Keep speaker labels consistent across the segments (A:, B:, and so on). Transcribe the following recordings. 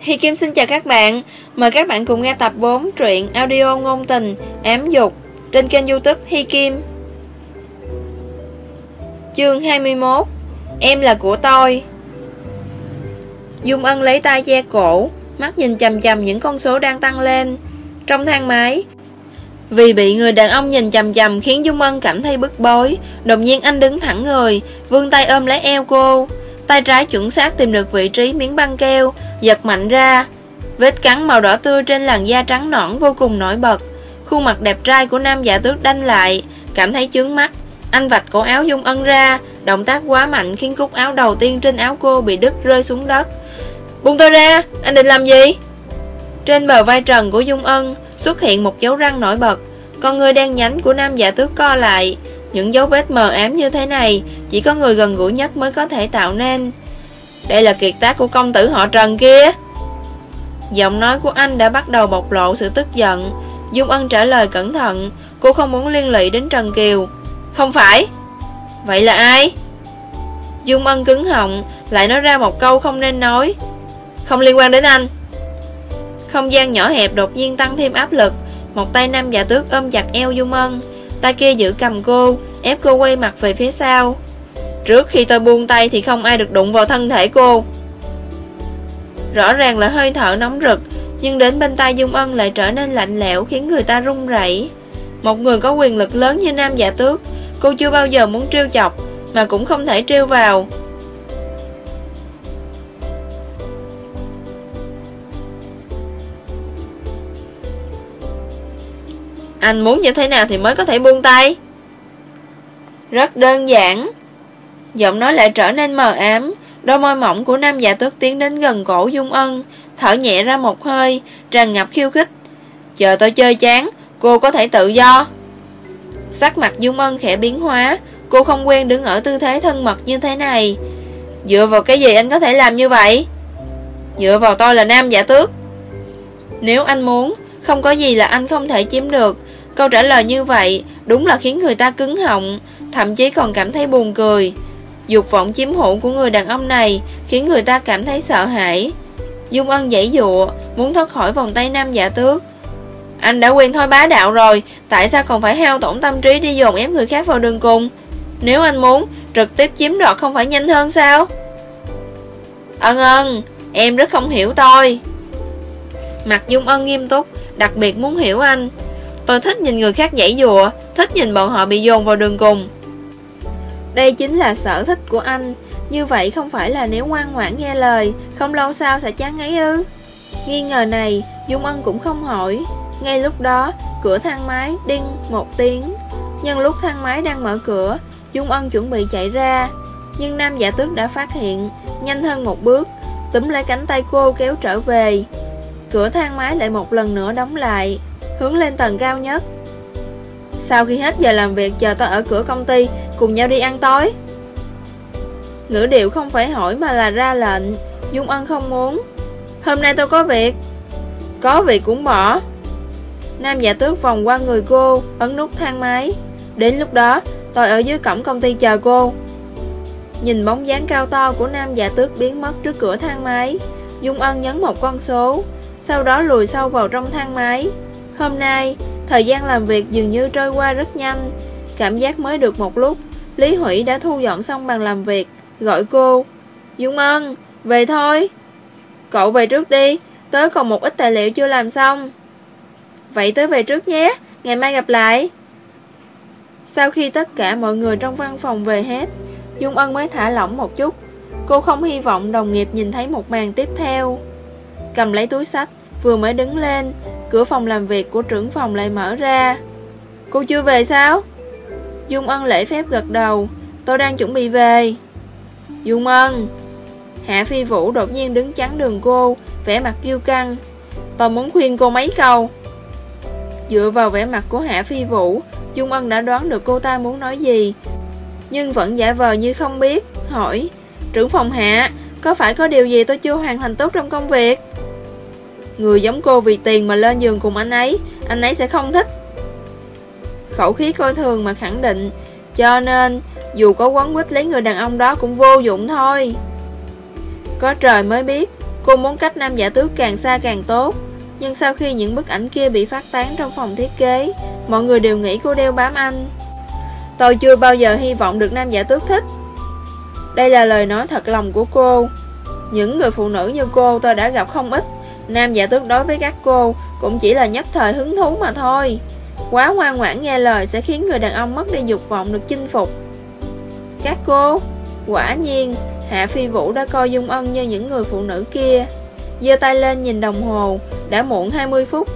A: Hi Kim xin chào các bạn. Mời các bạn cùng nghe tập 4 truyện audio ngôn tình, ám dục trên kênh youtube Hi Kim. Chương 21 Em là của tôi. Dung Ân lấy tay che cổ, Mắt nhìn chầm chầm những con số đang tăng lên Trong thang máy. Vì bị người đàn ông nhìn chầm chầm Khiến Dung Ân cảm thấy bức bối, Đột nhiên anh đứng thẳng người, vươn tay ôm lấy eo cô. Tay trái chuẩn xác tìm được vị trí miếng băng keo Giật mạnh ra. Vết cắn màu đỏ tươi trên làn da trắng nõn vô cùng nổi bật. Khuôn mặt đẹp trai của nam giả tước đanh lại Cảm thấy chướng mắt. Anh vạch cổ áo Dung Ân ra Động tác quá mạnh khiến cúc áo đầu tiên trên áo cô bị đứt rơi xuống đất. Buông tôi ra, anh định làm gì? Trên bờ vai trần của Dung Ân xuất hiện một dấu răng nổi bật. Con người đen nhánh của nam giả tước co lại. Những dấu vết mờ ám như thế này Chỉ có người gần gũi nhất mới có thể tạo nên. Đây là kiệt tác của công tử họ trần kia. Giọng nói của anh đã bắt đầu bộc lộ sự tức giận. Dung Ân trả lời cẩn thận, Cô không muốn liên lụy đến Trần Kiều. Không phải. Vậy là ai? Dung Ân cứng họng, Lại nói ra một câu không nên nói. Không liên quan đến anh. Không gian nhỏ hẹp đột nhiên tăng thêm áp lực. Một tay nam giả tước ôm chặt eo Dung Ân. Tay kia giữ cầm cô, Ép cô quay mặt về phía sau. Trước khi tôi buông tay thì không ai được đụng vào thân thể cô. Rõ ràng là hơi thở nóng rực, Nhưng đến bên tay Dung Ân lại trở nên lạnh lẽo Khiến người ta run rẩy. Một người có quyền lực lớn như Nam Dạ Tước, Cô chưa bao giờ muốn trêu chọc, Mà cũng không thể trêu vào. Anh muốn như thế nào thì mới có thể buông tay? Rất đơn giản. Giọng nói lại trở nên mờ ám. Đôi môi mỏng của nam giả tước tiến đến gần cổ Dung Ân, Thở nhẹ ra một hơi, Tràn ngập khiêu khích. Chờ tôi chơi chán, Cô có thể tự do. Sắc mặt Dung Ân khẽ biến hóa, Cô không quen đứng ở tư thế thân mật như thế này. Dựa vào cái gì anh có thể làm như vậy? Dựa vào tôi là nam giả tước. Nếu anh muốn, Không có gì là anh không thể chiếm được. Câu trả lời như vậy Đúng là khiến người ta cứng họng, Thậm chí còn cảm thấy buồn cười. Dục vọng chiếm hữu của người đàn ông này Khiến người ta cảm thấy sợ hãi. Dung Ân dãy dụa, Muốn thoát khỏi vòng tay nam giả tước. Anh đã quyền thôi bá đạo rồi, Tại sao còn phải hao tổn tâm trí Đi dồn ép người khác vào đường cùng? Nếu anh muốn, trực tiếp chiếm đoạt không phải nhanh hơn sao? Ân ân, Em rất không hiểu tôi. Mặt Dung Ân nghiêm túc, Đặc biệt muốn hiểu anh. Tôi thích nhìn người khác dãy dụa, Thích nhìn bọn họ bị dồn vào đường cùng đây chính là sở thích của anh. Như vậy không phải là nếu ngoan ngoãn nghe lời, Không lâu sau sẽ chán ngấy ư? Nghi ngờ này, Dung Ân cũng không hỏi. Ngay lúc đó, cửa thang máy, đinh, một tiếng. Nhân lúc thang máy đang mở cửa, Dung Ân chuẩn bị chạy ra. Nhưng nam giả tước đã phát hiện, Nhanh hơn một bước, Túm lấy cánh tay cô kéo trở về. Cửa thang máy lại một lần nữa đóng lại, Hướng lên tầng cao nhất. Sau khi hết giờ làm việc, chờ tôi ở cửa công ty, Cùng nhau đi ăn tối. Ngữ điệu không phải hỏi mà là ra lệnh, Dung Ân không muốn. Hôm nay tôi có việc. Có việc cũng bỏ. Nam giả tước vòng qua người cô, Ấn nút thang máy. Đến lúc đó tôi ở dưới cổng công ty chờ cô. Nhìn bóng dáng cao to của nam giả tước biến mất trước cửa thang máy, Dung Ân nhấn một con số, Sau đó lùi sâu vào trong thang máy. Hôm nay Thời gian làm việc dường như trôi qua rất nhanh. Cảm giác mới được một lúc Lý Hủy đã thu dọn xong bàn làm việc Gọi cô Dung Ân, về thôi. Cậu về trước đi Tớ còn một ít tài liệu chưa làm xong. Vậy tớ về trước nhé Ngày mai gặp lại. Sau khi tất cả mọi người trong văn phòng về hết Dung Ân mới thả lỏng một chút. Cô không hy vọng đồng nghiệp nhìn thấy một màn tiếp theo. Cầm lấy túi sách Vừa mới đứng lên Cửa phòng làm việc của trưởng phòng lại mở ra. Cô chưa về sao? Dung Ân lễ phép gật đầu. Tôi đang chuẩn bị về. Dung Ân. Hạ Phi Vũ đột nhiên đứng chắn đường cô, vẻ mặt kiêu căng. Tôi muốn khuyên cô mấy câu. Dựa vào vẻ mặt của Hạ Phi Vũ, Dung Ân đã đoán được cô ta muốn nói gì. Nhưng vẫn giả vờ như không biết, Hỏi, Trưởng phòng Hạ, Có phải có điều gì tôi chưa hoàn thành tốt trong công việc? Người giống cô vì tiền mà lên giường cùng anh ấy Anh ấy sẽ không thích. Khẩu khí coi thường mà khẳng định. Cho nên, dù có quấn quýt lấy người đàn ông đó cũng vô dụng thôi. Có trời mới biết, Cô muốn cách nam giả tước càng xa càng tốt. Nhưng sau khi những bức ảnh kia bị phát tán trong phòng thiết kế, Mọi người đều nghĩ cô đeo bám anh. Tôi chưa bao giờ hy vọng được nam giả tước thích. Đây là lời nói thật lòng của cô. Những người phụ nữ như cô tôi đã gặp không ít. Nam giả tước đối với các cô Cũng chỉ là nhất thời hứng thú mà thôi. Quá ngoan ngoãn nghe lời sẽ khiến người đàn ông mất đi dục vọng được chinh phục. Các cô, Quả nhiên, Hạ Phi Vũ đã coi Dung Ân như những người phụ nữ kia. Giơ tay lên nhìn đồng hồ, Đã muộn 20 phút.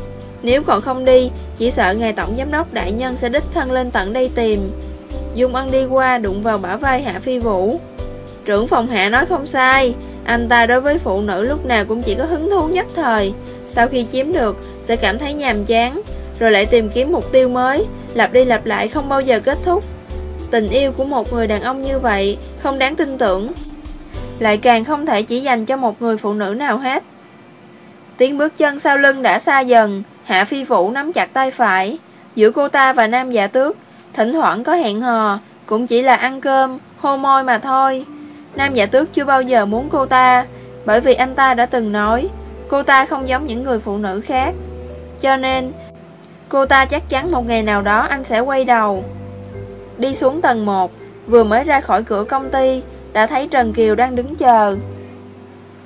A: Nếu còn không đi, Chỉ sợ ngài tổng giám đốc đại nhân sẽ đích thân lên tận đây tìm. Dung Ân đi qua đụng vào bả vai Hạ Phi Vũ. Trưởng phòng Hạ nói không sai anh ta đối với phụ nữ lúc nào cũng chỉ có hứng thú nhất thời. Sau khi chiếm được Sẽ cảm thấy nhàm chán Rồi lại tìm kiếm mục tiêu mới Lặp đi lặp lại không bao giờ kết thúc. Tình yêu của một người đàn ông như vậy Không đáng tin tưởng. Lại càng không thể chỉ dành cho một người phụ nữ nào hết. Tiếng bước chân sau lưng đã xa dần Hạ Phi Vũ nắm chặt tay phải. Giữa cô ta và nam giả tước Thỉnh thoảng có hẹn hò Cũng chỉ là ăn cơm, hôn môi mà thôi. Nam giả tước chưa bao giờ muốn cô ta Bởi vì anh ta đã từng nói Cô ta không giống những người phụ nữ khác. Cho nên Cô ta chắc chắn một ngày nào đó anh sẽ quay đầu. Đi xuống tầng 1 Vừa mới ra khỏi cửa công ty Đã thấy Trần Kiều đang đứng chờ.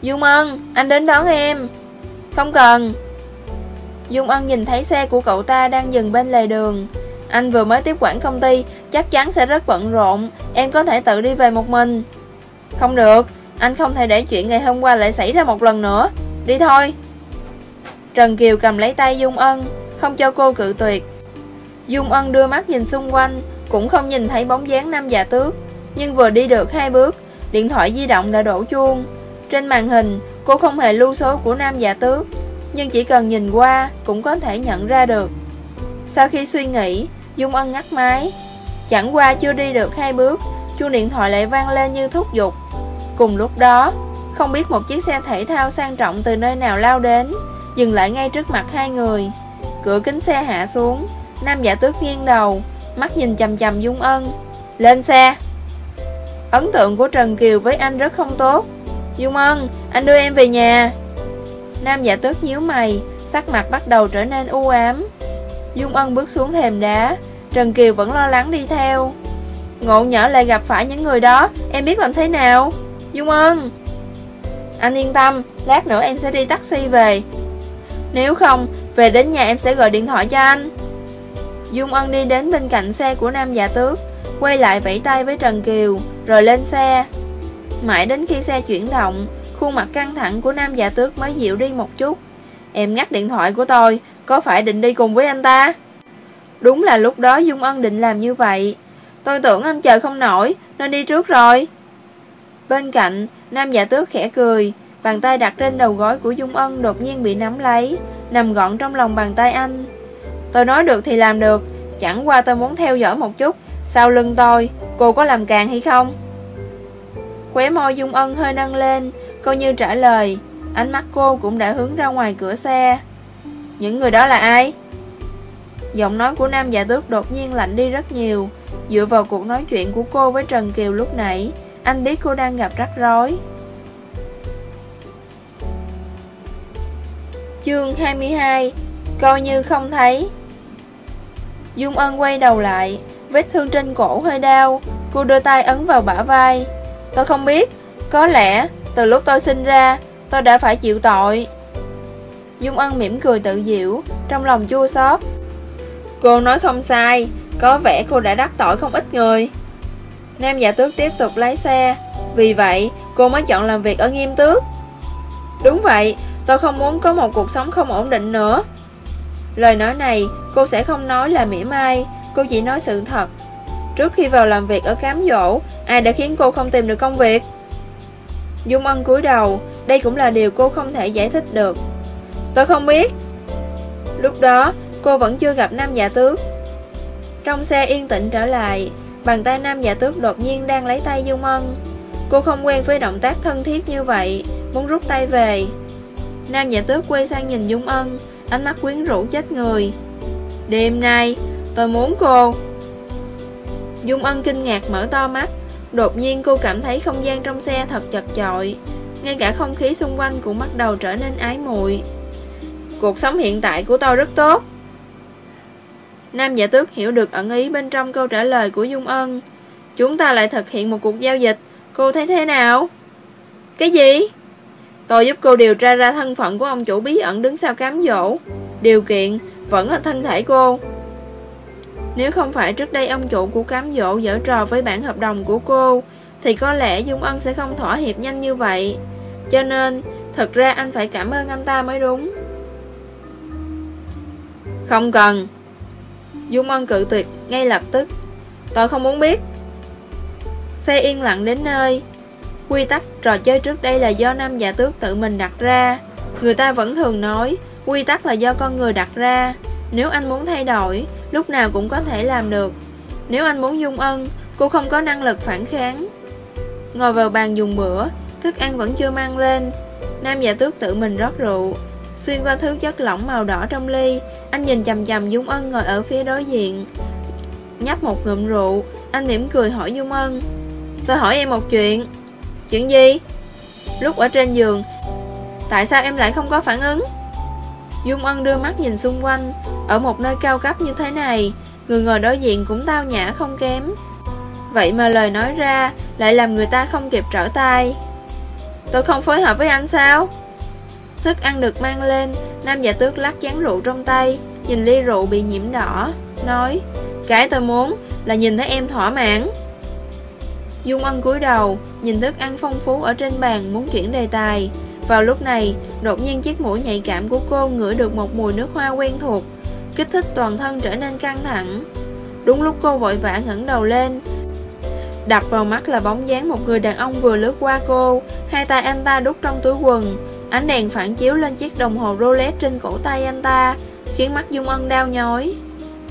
A: Dung Ân, anh đến đón em. Không cần. Dung Ân nhìn thấy xe của cậu ta đang dừng bên lề đường. Anh vừa mới tiếp quản công ty Chắc chắn sẽ rất bận rộn. Em có thể tự đi về một mình. Không được, Anh không thể để chuyện ngày hôm qua lại xảy ra một lần nữa. Đi thôi. Trần Kiều cầm lấy tay Dung Ân, Không cho cô cự tuyệt. Dung Ân đưa mắt nhìn xung quanh, Cũng không nhìn thấy bóng dáng nam già tước. Nhưng vừa đi được hai bước, Điện thoại di động đã đổ chuông. Trên màn hình, cô không hề lưu số của nam già tước, Nhưng chỉ cần nhìn qua Cũng có thể nhận ra được. Sau khi suy nghĩ, Dung Ân ngắt máy. Chẳng qua chưa đi được hai bước Chuông điện thoại lại vang lên như thúc giục. Cùng lúc đó Không biết một chiếc xe thể thao sang trọng từ nơi nào lao đến Dừng lại ngay trước mặt hai người. Cửa kính xe hạ xuống Nam giả tước nghiêng đầu Mắt nhìn chầm chầm Dung Ân. Lên xe. Ấn tượng của Trần Kiều với anh rất không tốt. Dung Ân, anh đưa em về nhà. Nam giả tước nhíu mày Sắc mặt bắt đầu trở nên u ám. Dung Ân bước xuống thềm đá Trần Kiều vẫn lo lắng đi theo. Ngộ nhỡ lại gặp phải những người đó, Em biết làm thế nào? Dung Ân. Anh yên tâm, Lát nữa em sẽ đi taxi về. Nếu không, Về đến nhà em sẽ gọi điện thoại cho anh. Dung Ân đi đến bên cạnh xe của nam giả tước, Quay lại vẫy tay với Trần Kiều Rồi lên xe. Mãi đến khi xe chuyển động, Khuôn mặt căng thẳng của nam giả tước mới dịu đi một chút. Em ngắt điện thoại của tôi, Có phải định đi cùng với anh ta? Đúng là lúc đó Dung Ân định làm như vậy. Tôi tưởng anh chờ không nổi, Nên đi trước rồi. Bên cạnh, Nam giả tước khẽ cười, Bàn tay đặt trên đầu gối của Dung Ân Đột nhiên bị nắm lấy, Nằm gọn trong lòng bàn tay anh. Tôi nói được thì làm được, Chẳng qua tôi muốn theo dõi một chút, Sau lưng tôi, Cô có làm càng hay không? Khóe môi Dung Ân hơi nâng lên, Cô như trả lời, Ánh mắt cô cũng đã hướng ra ngoài cửa xe. Những người đó là ai? Giọng nói của nam giả tước đột nhiên lạnh đi rất nhiều. Dựa vào cuộc nói chuyện của cô với Trần Kiều lúc nãy, Anh biết cô đang gặp rắc rối. Chương 22 Coi như không thấy. Dung Ân quay đầu lại, Vết thương trên cổ hơi đau. Cô đưa tay ấn vào bả vai. Tôi không biết, Có lẽ từ lúc tôi sinh ra, Tôi đã phải chịu tội. Dung Ân mỉm cười tự diễu Trong lòng chua xót. Cô nói không sai, Có vẻ cô đã đắc tội không ít người. Nam giả tước tiếp tục lái xe, Vì vậy cô mới chọn làm việc ở nghiêm tước Đúng vậy, Tôi không muốn có một cuộc sống không ổn định nữa. Lời nói này, cô sẽ không nói là mỉa mai, Cô chỉ nói sự thật. Trước khi vào làm việc ở cám dỗ, Ai đã khiến cô không tìm được công việc? Dung Ân cúi đầu, Đây cũng là điều cô không thể giải thích được. Tôi không biết. Lúc đó cô vẫn chưa gặp nam giả tước. Trong xe yên tĩnh trở lại, Bàn tay nam giả tước đột nhiên đang lấy tay Dung Ân Cô không quen với động tác thân thiết như vậy, Muốn rút tay về. Nam giả tước quay sang nhìn Dung Ân Ánh mắt quyến rũ chết người. Đêm nay, tôi muốn cô. Dung Ân kinh ngạc mở to mắt, Đột nhiên cô cảm thấy không gian trong xe thật chật chội, ngay cả không khí xung quanh cũng bắt đầu trở nên ái muội. Cuộc sống hiện tại của tôi rất tốt. Nam giả tước hiểu được ẩn ý bên trong câu trả lời của Dung Ân. Chúng ta lại thực hiện một cuộc giao dịch, cô thấy thế nào? Cái gì? Tôi giúp cô điều tra ra thân phận của ông chủ bí ẩn đứng sau cám dỗ. Điều kiện vẫn là thân thể cô. Nếu không phải trước đây ông chủ của cám dỗ dở trò với bản hợp đồng của cô, thì có lẽ Dung Ân sẽ không thỏa hiệp nhanh như vậy. Cho nên, thật ra anh phải cảm ơn anh ta mới đúng. Không cần. Dung Ân cự tuyệt ngay lập tức. Tôi không muốn biết. Xe yên lặng đến nơi. Quy tắc trò chơi trước đây là do nam giả tước tự mình đặt ra. Người ta vẫn thường nói, quy tắc là do con người đặt ra. Nếu anh muốn thay đổi, lúc nào cũng có thể làm được. Nếu anh muốn dung ân, cô không có năng lực phản kháng. Ngồi vào bàn dùng bữa, thức ăn vẫn chưa mang lên. Nam giả tước tự mình rót rượu. Xuyên qua thứ chất lỏng màu đỏ trong ly, anh nhìn chầm chầm Dung Ân ngồi ở phía đối diện. Nhấp một ngụm rượu, anh mỉm cười hỏi Dung Ân. Tôi hỏi em một chuyện. Chuyện gì? Lúc ở trên giường, tại sao em lại không có phản ứng? Dung Ân đưa mắt nhìn xung quanh, ở một nơi cao cấp như thế này, người ngồi đối diện cũng tao nhã không kém. Vậy mà lời nói ra lại làm người ta không kịp trở tay. Tôi không phối hợp với anh sao? Thức ăn được mang lên, nam giả tước lắc chén rượu trong tay, nhìn ly rượu bị nhiễm đỏ, nói, cái tôi muốn là nhìn thấy em thỏa mãn. Dung Ân cúi đầu, nhìn thức ăn phong phú ở trên bàn muốn chuyển đề tài. Vào lúc này, đột nhiên chiếc mũi nhạy cảm của cô ngửi được một mùi nước hoa quen thuộc, kích thích toàn thân trở nên căng thẳng. Đúng lúc cô vội vã ngẩng đầu lên, đập vào mắt là bóng dáng một người đàn ông vừa lướt qua cô, hai tay anh ta đút trong túi quần, ánh đèn phản chiếu lên chiếc đồng hồ Rolex trên cổ tay anh ta, khiến mắt Dung Ân đau nhói.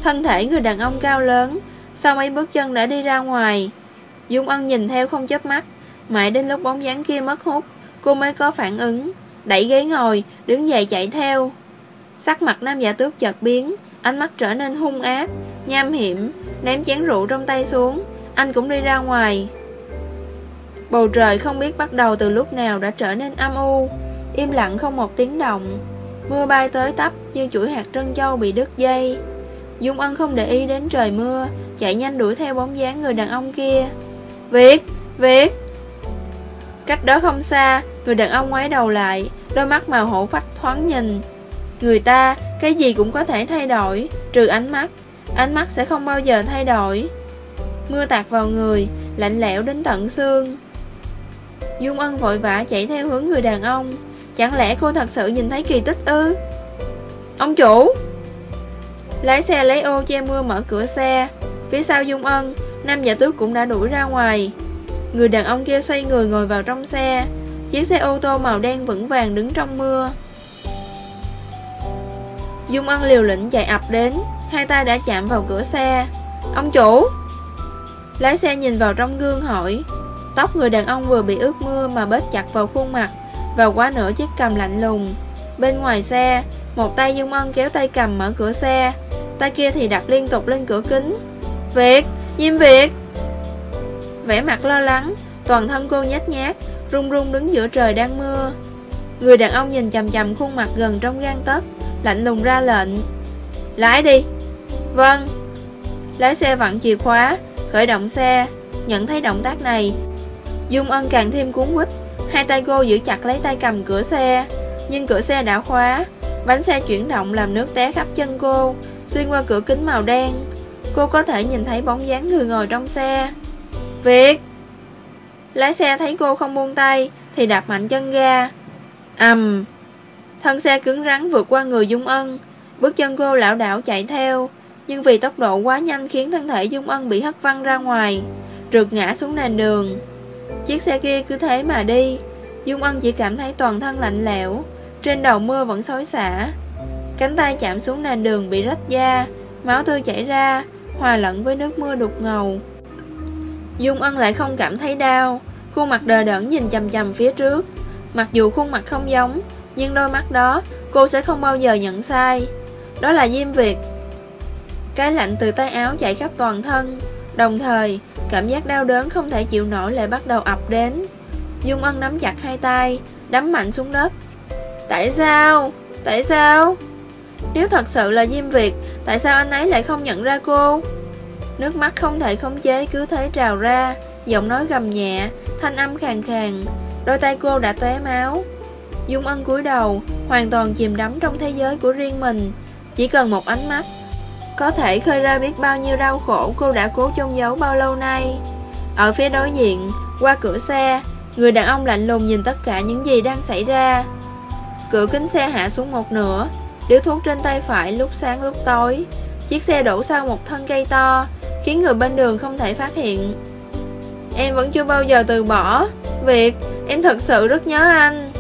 A: Thân thể người đàn ông cao lớn, sau mấy bước chân đã đi ra ngoài. Dung Ân nhìn theo không chớp mắt, mãi đến lúc bóng dáng kia mất hút, cô mới có phản ứng, đẩy ghế ngồi, đứng dậy chạy theo. Sắc mặt nam giả tước chợt biến, ánh mắt trở nên hung ác, nham hiểm, ném chén rượu trong tay xuống, anh cũng đi ra ngoài. Bầu trời không biết bắt đầu từ lúc nào đã trở nên âm u, im lặng không một tiếng động. Mưa bay tới tấp như chuỗi hạt trân châu bị đứt dây. Dung Ân không để ý đến trời mưa, chạy nhanh đuổi theo bóng dáng người đàn ông kia. Việt, Việt Cách đó không xa Người đàn ông ngoái đầu lại Đôi mắt màu hổ phách thoáng nhìn Người ta cái gì cũng có thể thay đổi Trừ ánh mắt Ánh mắt sẽ không bao giờ thay đổi Mưa tạt vào người Lạnh lẽo đến tận xương Dung Ân vội vã chạy theo hướng người đàn ông Chẳng lẽ cô thật sự nhìn thấy kỳ tích ư? Ông chủ! Lái xe lấy ô che mưa mở cửa xe. Phía sau Dung Ân, Nam giả tước cũng đã đuổi ra ngoài. Người đàn ông kia xoay người ngồi vào trong xe. Chiếc xe ô tô màu đen vững vàng đứng trong mưa. Dung Ân liều lĩnh chạy ập đến. Hai tay đã chạm vào cửa xe. Ông chủ! Lái xe nhìn vào trong gương hỏi. Tóc người đàn ông vừa bị ướt mưa mà bết chặt vào khuôn mặt. Và quá nửa chiếc cầm lạnh lùng. Bên ngoài xe, Một tay Dung Ân kéo tay cầm mở cửa xe. Tay kia thì đập liên tục lên cửa kính. Việt, Diêm Việt. Vẻ mặt lo lắng, Toàn thân cô nhát nhát Run run đứng giữa trời đang mưa. Người đàn ông nhìn chầm chầm khuôn mặt gần trong gan tấc, Lạnh lùng ra lệnh. Lái đi. Vâng. Lái xe vặn chìa khóa, Khởi động xe, Nhận thấy động tác này. Dung Ân càng thêm cuốn quýt. Hai tay cô giữ chặt lấy tay cầm cửa xe. Nhưng cửa xe đã khóa. Bánh xe chuyển động làm nước té khắp chân cô, Xuyên qua cửa kính màu đen. Cô có thể nhìn thấy bóng dáng người ngồi trong xe. Việt! Lái xe thấy cô không buông tay Thì đạp mạnh chân ga. Ầm! Thân xe cứng rắn vượt qua người Dung Ân. Bước chân cô lão đảo chạy theo. Nhưng vì tốc độ quá nhanh Khiến thân thể Dung Ân bị hất văng ra ngoài rượt ngã xuống nền đường. Chiếc xe kia cứ thế mà đi. Dung Ân chỉ cảm thấy toàn thân lạnh lẽo, Trên đầu mưa vẫn xối xả. Cánh tay chạm xuống nền đường bị rách da, Máu tươi chảy ra, Hòa lẫn với nước mưa đục ngầu. Dung Ân lại không cảm thấy đau, Khuôn mặt đờ đẫn nhìn chầm chầm phía trước. Mặc dù khuôn mặt không giống, Nhưng đôi mắt đó Cô sẽ không bao giờ nhận sai. Đó là Diêm Việt. Cái lạnh từ tay áo chạy khắp toàn thân. Đồng thời, Cảm giác đau đớn không thể chịu nổi lại bắt đầu ập đến Dung Ân nắm chặt hai tay, Đấm mạnh xuống đất Tại sao? Tại sao? Nếu thật sự là Diêm Việt, Tại sao anh ấy lại không nhận ra cô? Nước mắt không thể khống chế cứ thế trào ra, Giọng nói gầm nhẹ, Thanh âm khàn khàn Đôi tay cô đã tóe máu Dung Ân cúi đầu, Hoàn toàn chìm đắm trong thế giới của riêng mình Chỉ cần một ánh mắt có thể khơi ra biết bao nhiêu đau khổ Cô đã cố chôn giấu bao lâu nay. Ở phía đối diện, Qua cửa xe, Người đàn ông lạnh lùng nhìn tất cả những gì đang xảy ra. Cửa kính xe hạ xuống một nửa, Điếu thuốc trên tay phải lúc sáng lúc tối. Chiếc xe đổ sau một thân cây to, Khiến người bên đường không thể phát hiện. Em vẫn chưa bao giờ từ bỏ. Việc, Em thật sự rất nhớ anh.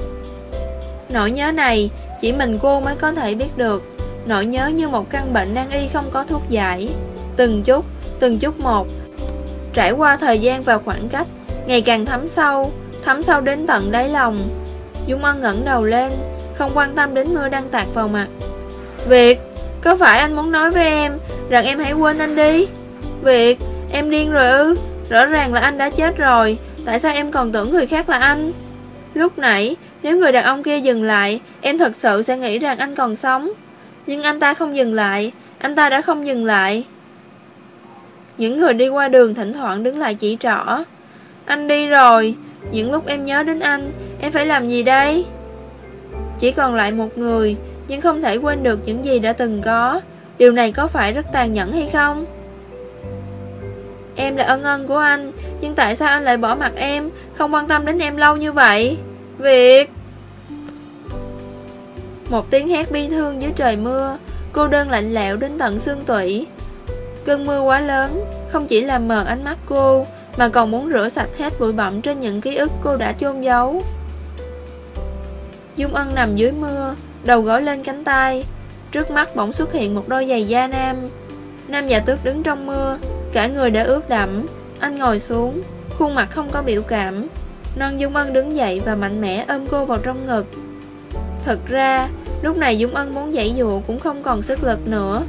A: Nỗi nhớ này, Chỉ mình cô mới có thể biết được. Nỗi nhớ như một căn bệnh nan y không có thuốc giải. Từng chút Từng chút một. Trải qua thời gian và khoảng cách, Ngày càng thấm sâu Thấm sâu đến tận đáy lòng. Dung Ân ngẩng đầu lên, Không quan tâm đến mưa đang tạt vào mặt. Việt, Có phải anh muốn nói với em Rằng em hãy quên anh đi? Việt, Em điên rồi ư? Rõ ràng là anh đã chết rồi. Tại sao em còn tưởng người khác là anh? Lúc nãy, Nếu người đàn ông kia dừng lại, Em thật sự sẽ nghĩ rằng anh còn sống. Nhưng anh ta không dừng lại. Anh ta đã không dừng lại. Những người đi qua đường thỉnh thoảng đứng lại chỉ trỏ. Anh đi rồi. Những lúc em nhớ đến anh, Em phải làm gì đây? Chỉ còn lại một người, Nhưng không thể quên được những gì đã từng có. Điều này có phải rất tàn nhẫn hay không? Em là ân ân của anh, Nhưng tại sao anh lại bỏ mặt em, Không quan tâm đến em lâu như vậy? Việc! Một tiếng hét bi thương dưới trời mưa, Cô đơn lạnh lẽo đến tận xương tủy. Cơn mưa quá lớn, Không chỉ làm mờ ánh mắt cô, Mà còn muốn rửa sạch hết bụi bặm Trên những ký ức cô đã chôn giấu. Dung Ân nằm dưới mưa, Đầu gối lên cánh tay. Trước mắt bỗng xuất hiện một đôi giày da nam. Nam già tước đứng trong mưa, Cả người đã ướt đẫm. Anh ngồi xuống, Khuôn mặt không có biểu cảm. Non Dung Ân đứng dậy và mạnh mẽ ôm cô vào trong ngực. Thật ra, Lúc này Dung Ân muốn dãy dụ cũng không còn sức lực nữa.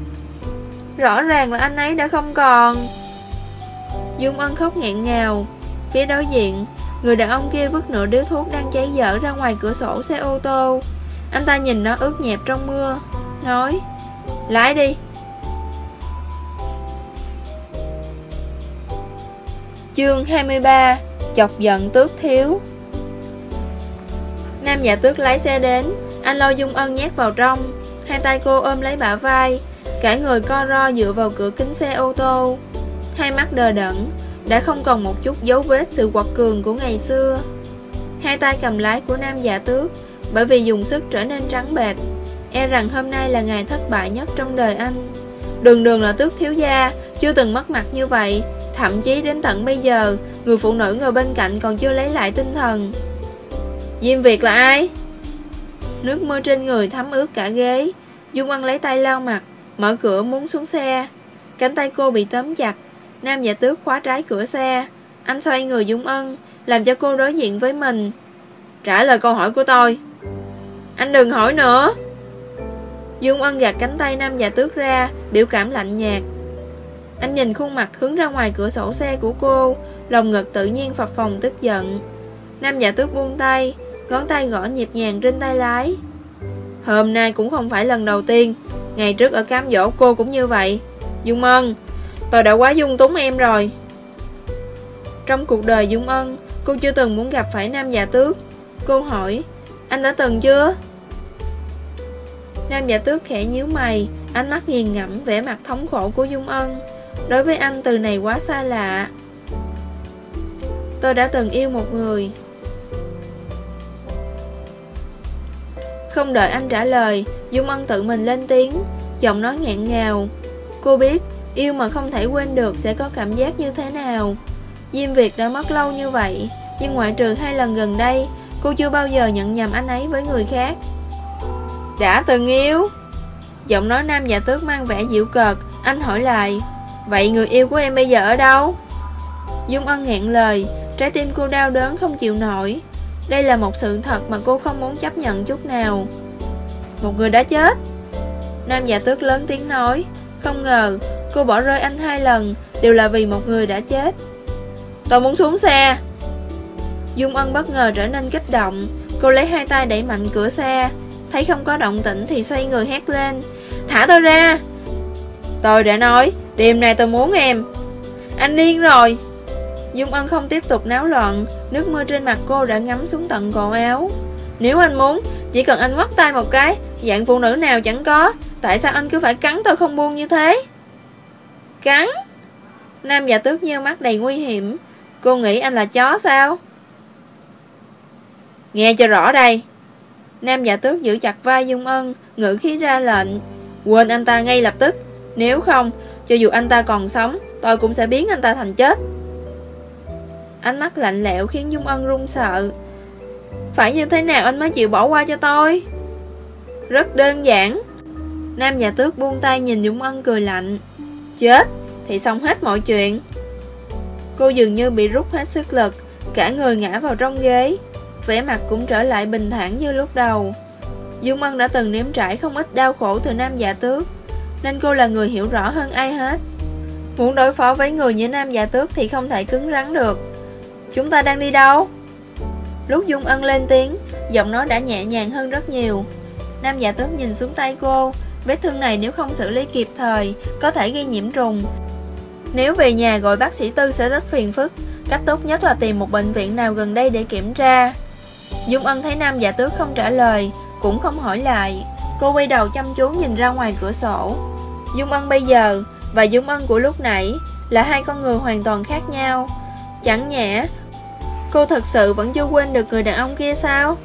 A: Rõ ràng là anh ấy đã không còn. Dung Ân khóc nghẹn ngào. Phía đối diện, Người đàn ông kia vứt nửa điếu thuốc đang cháy dở ra ngoài cửa sổ xe ô tô. Anh ta nhìn nó ướt nhẹp trong mưa, Nói, Lái đi. Chương 23 Chọc giận tước thiếu. Nam giả tước lái xe đến. Anh lôi Dung Ân nhét vào trong. Hai tay cô ôm lấy bả vai. Cả người co ro dựa vào cửa kính xe ô tô. Hai mắt đờ đẫn, Đã không còn một chút dấu vết sự quật cường của ngày xưa. Hai tay cầm lái của nam giả tước, Bởi vì dùng sức trở nên trắng bệt E rằng hôm nay là ngày thất bại nhất trong đời anh. Đường đường là tước thiếu gia, Chưa từng mất mặt như vậy. Thậm chí đến tận bây giờ, Người phụ nữ ngồi bên cạnh còn chưa lấy lại tinh thần. Diêm Việt là ai? Nước mưa trên người thấm ướt cả ghế. Dung Ân lấy tay lau mặt, Mở cửa muốn xuống xe. Cánh tay cô bị tóm chặt, Nam giả tước khóa trái cửa xe. Anh xoay người Dung Ân Làm cho cô đối diện với mình. Trả lời câu hỏi của tôi. Anh đừng hỏi nữa. Dung Ân gạt cánh tay Nam giả tước ra, Biểu cảm lạnh nhạt. Anh nhìn khuôn mặt hướng ra ngoài cửa sổ xe của cô, Lòng ngực tự nhiên phập phòng tức giận. Nam giả tước buông tay Ngón tay gõ nhịp nhàng trên tay lái. Hôm nay cũng không phải lần đầu tiên. Ngày trước ở cám dỗ cô cũng như vậy. Dung Ân, Tôi đã quá dung túng em rồi. Trong cuộc đời Dung Ân, Cô chưa từng muốn gặp phải nam giả tước. Cô hỏi, Anh đã từng chưa? Nam giả tước khẽ nhíu mày, Ánh mắt nghiền ngẫm vẻ mặt thống khổ của Dung Ân. Đối với anh, từ này quá xa lạ. Tôi đã từng yêu một người Không đợi anh trả lời, Dung Ân tự mình lên tiếng, Giọng nói nghẹn ngào. Cô biết, yêu mà không thể quên được Sẽ có cảm giác như thế nào. Diêm Việt đã mất lâu như vậy, Nhưng ngoại trừ hai lần gần đây, Cô chưa bao giờ nhận nhầm anh ấy với người khác. Đã từng yêu. Giọng nói nam giả tước mang vẻ dịu cợt, Anh hỏi lại, Vậy người yêu của em bây giờ ở đâu? Dung Ân nghẹn lời, Trái tim cô đau đớn không chịu nổi. Đây là một sự thật mà cô không muốn chấp nhận chút nào. Một người đã chết. Nam giả tước lớn tiếng nói. Không ngờ, cô bỏ rơi anh hai lần, Đều là vì một người đã chết. Tôi muốn xuống xe. Dung Ân bất ngờ trở nên kích động. Cô lấy hai tay đẩy mạnh cửa xe. Thấy không có động tĩnh thì xoay người hét lên. Thả tôi ra. Tôi đã nói, Đêm nay tôi muốn em. Anh điên rồi. Dung Ân không tiếp tục náo loạn. Nước mưa trên mặt cô đã ngắm xuống tận cổ áo. Nếu anh muốn, Chỉ cần anh ngoắt tay một cái, Dạng phụ nữ nào chẳng có, Tại sao anh cứ phải cắn tôi không buông như thế? Cắn? Nam giả tước nheo mắt đầy nguy hiểm. Cô nghĩ anh là chó sao? Nghe cho rõ đây. Nam giả tước giữ chặt vai Dung Ân, Ngữ khí ra lệnh. Quên anh ta ngay lập tức. Nếu không, Cho dù anh ta còn sống, Tôi cũng sẽ biến anh ta thành chết. Ánh mắt lạnh lẽo khiến Dung Ân run sợ. Phải như thế nào anh mới chịu bỏ qua cho tôi? Rất đơn giản. Nam nhà tước buông tay nhìn Dung Ân cười lạnh. Chết, Thì xong hết mọi chuyện. Cô dường như bị rút hết sức lực, Cả người ngã vào trong ghế. Vẻ mặt cũng trở lại bình thản như lúc đầu. Dung Ân đã từng nếm trải không ít đau khổ từ nam giả tước, Nên cô là người hiểu rõ hơn ai hết. Muốn đối phó với người như nam giả tước thì không thể cứng rắn được. Chúng ta đang đi đâu? Lúc Dung Ân lên tiếng, Giọng nói đã nhẹ nhàng hơn rất nhiều. Nam giả tướng nhìn xuống tay cô, Vết thương này nếu không xử lý kịp thời, Có thể gây nhiễm trùng. Nếu về nhà gọi bác sĩ Tư sẽ rất phiền phức, Cách tốt nhất là tìm một bệnh viện nào gần đây để kiểm tra. Dung Ân thấy Nam giả tướng không trả lời, Cũng không hỏi lại. Cô quay đầu chăm chú nhìn ra ngoài cửa sổ. Dung Ân bây giờ Và Dung Ân của lúc nãy Là hai con người hoàn toàn khác nhau. Chẳng nhẽ Cô thật sự vẫn chưa quên được người đàn ông kia sao?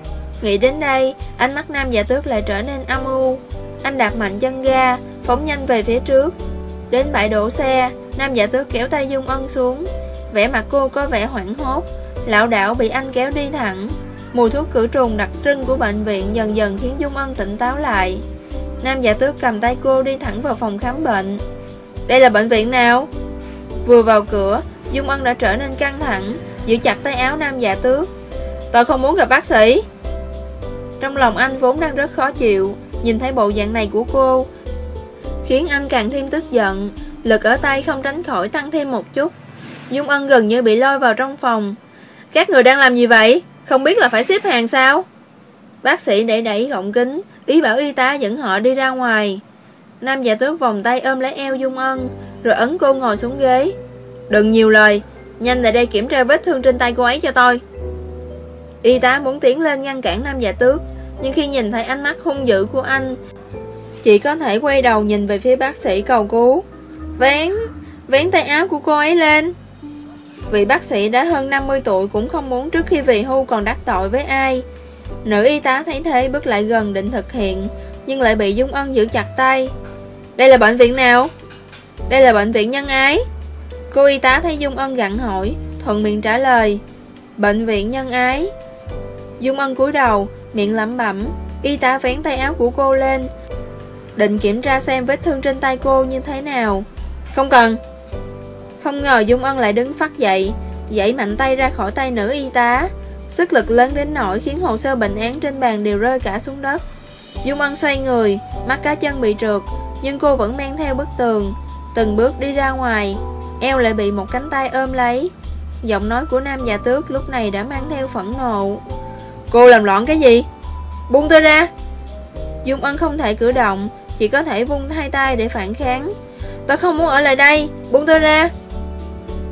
A: Nghĩ đến đây Ánh mắt Nam giả tước lại trở nên âm u. Anh đạp mạnh chân ga Phóng nhanh về phía trước. Đến bãi đổ xe Nam giả tước kéo tay Dung Ân xuống. Vẻ mặt cô có vẻ hoảng hốt. Lão đảo bị anh kéo đi thẳng. Mùi thuốc khử trùng đặc trưng của bệnh viện dần dần khiến Dung Ân tỉnh táo lại. Nam giả tước cầm tay cô đi thẳng vào phòng khám bệnh. Đây là bệnh viện nào? Vừa vào cửa, Dung Ân đã trở nên căng thẳng. Giữ chặt tay áo nam giả tước. Tôi không muốn gặp bác sĩ. Trong lòng anh vốn đang rất khó chịu, Nhìn thấy bộ dạng này của cô, Khiến anh càng thêm tức giận, Lực ở tay không tránh khỏi tăng thêm một chút. Dung Ân gần như bị lôi vào trong phòng. Các người đang làm gì vậy? Không biết là phải xếp hàng sao? Bác sĩ đẩy đẩy gọng kính, Ý bảo y tá dẫn họ đi ra ngoài. Nam giả tước vòng tay ôm lấy eo Dung Ân, Rồi ấn cô ngồi xuống ghế. Đừng nhiều lời Nhanh lại đây kiểm tra vết thương trên tay cô ấy cho tôi. Y tá muốn tiến lên ngăn cản Nam giả tước, Nhưng khi nhìn thấy ánh mắt hung dữ của anh, Chỉ có thể quay đầu nhìn về phía bác sĩ cầu cứu. Vén Vén tay áo của cô ấy lên. Vị bác sĩ đã hơn 50 tuổi cũng không muốn trước khi về hưu còn đắc tội với ai. Nữ y tá thấy thế bước lại gần định thực hiện, Nhưng lại bị Dung Ân giữ chặt tay. Đây là bệnh viện nào? Đây là bệnh viện nhân ái. Cô y tá thấy Dung Ân gặn hỏi Thuận miệng trả lời Bệnh viện nhân ái. Dung Ân cúi đầu, miệng lẩm bẩm Y tá vén tay áo của cô lên Định kiểm tra xem vết thương trên tay cô như thế nào. Không cần. Không ngờ Dung Ân lại đứng phát dậy Dãy mạnh tay ra khỏi tay nữ y tá. Sức lực lớn đến nỗi khiến hồ sơ bệnh án trên bàn đều rơi cả xuống đất. Dung Ân xoay người Mắt cá chân bị trượt Nhưng cô vẫn men theo bức tường Từng bước đi ra ngoài. Eo lại bị một cánh tay ôm lấy. Giọng nói của nam già tước lúc này đã mang theo phẫn nộ. Cô làm loạn cái gì? Buông tôi ra. Dung Ân không thể cử động, Chỉ có thể vung hai tay để phản kháng. Tôi không muốn ở lại đây. Buông tôi ra.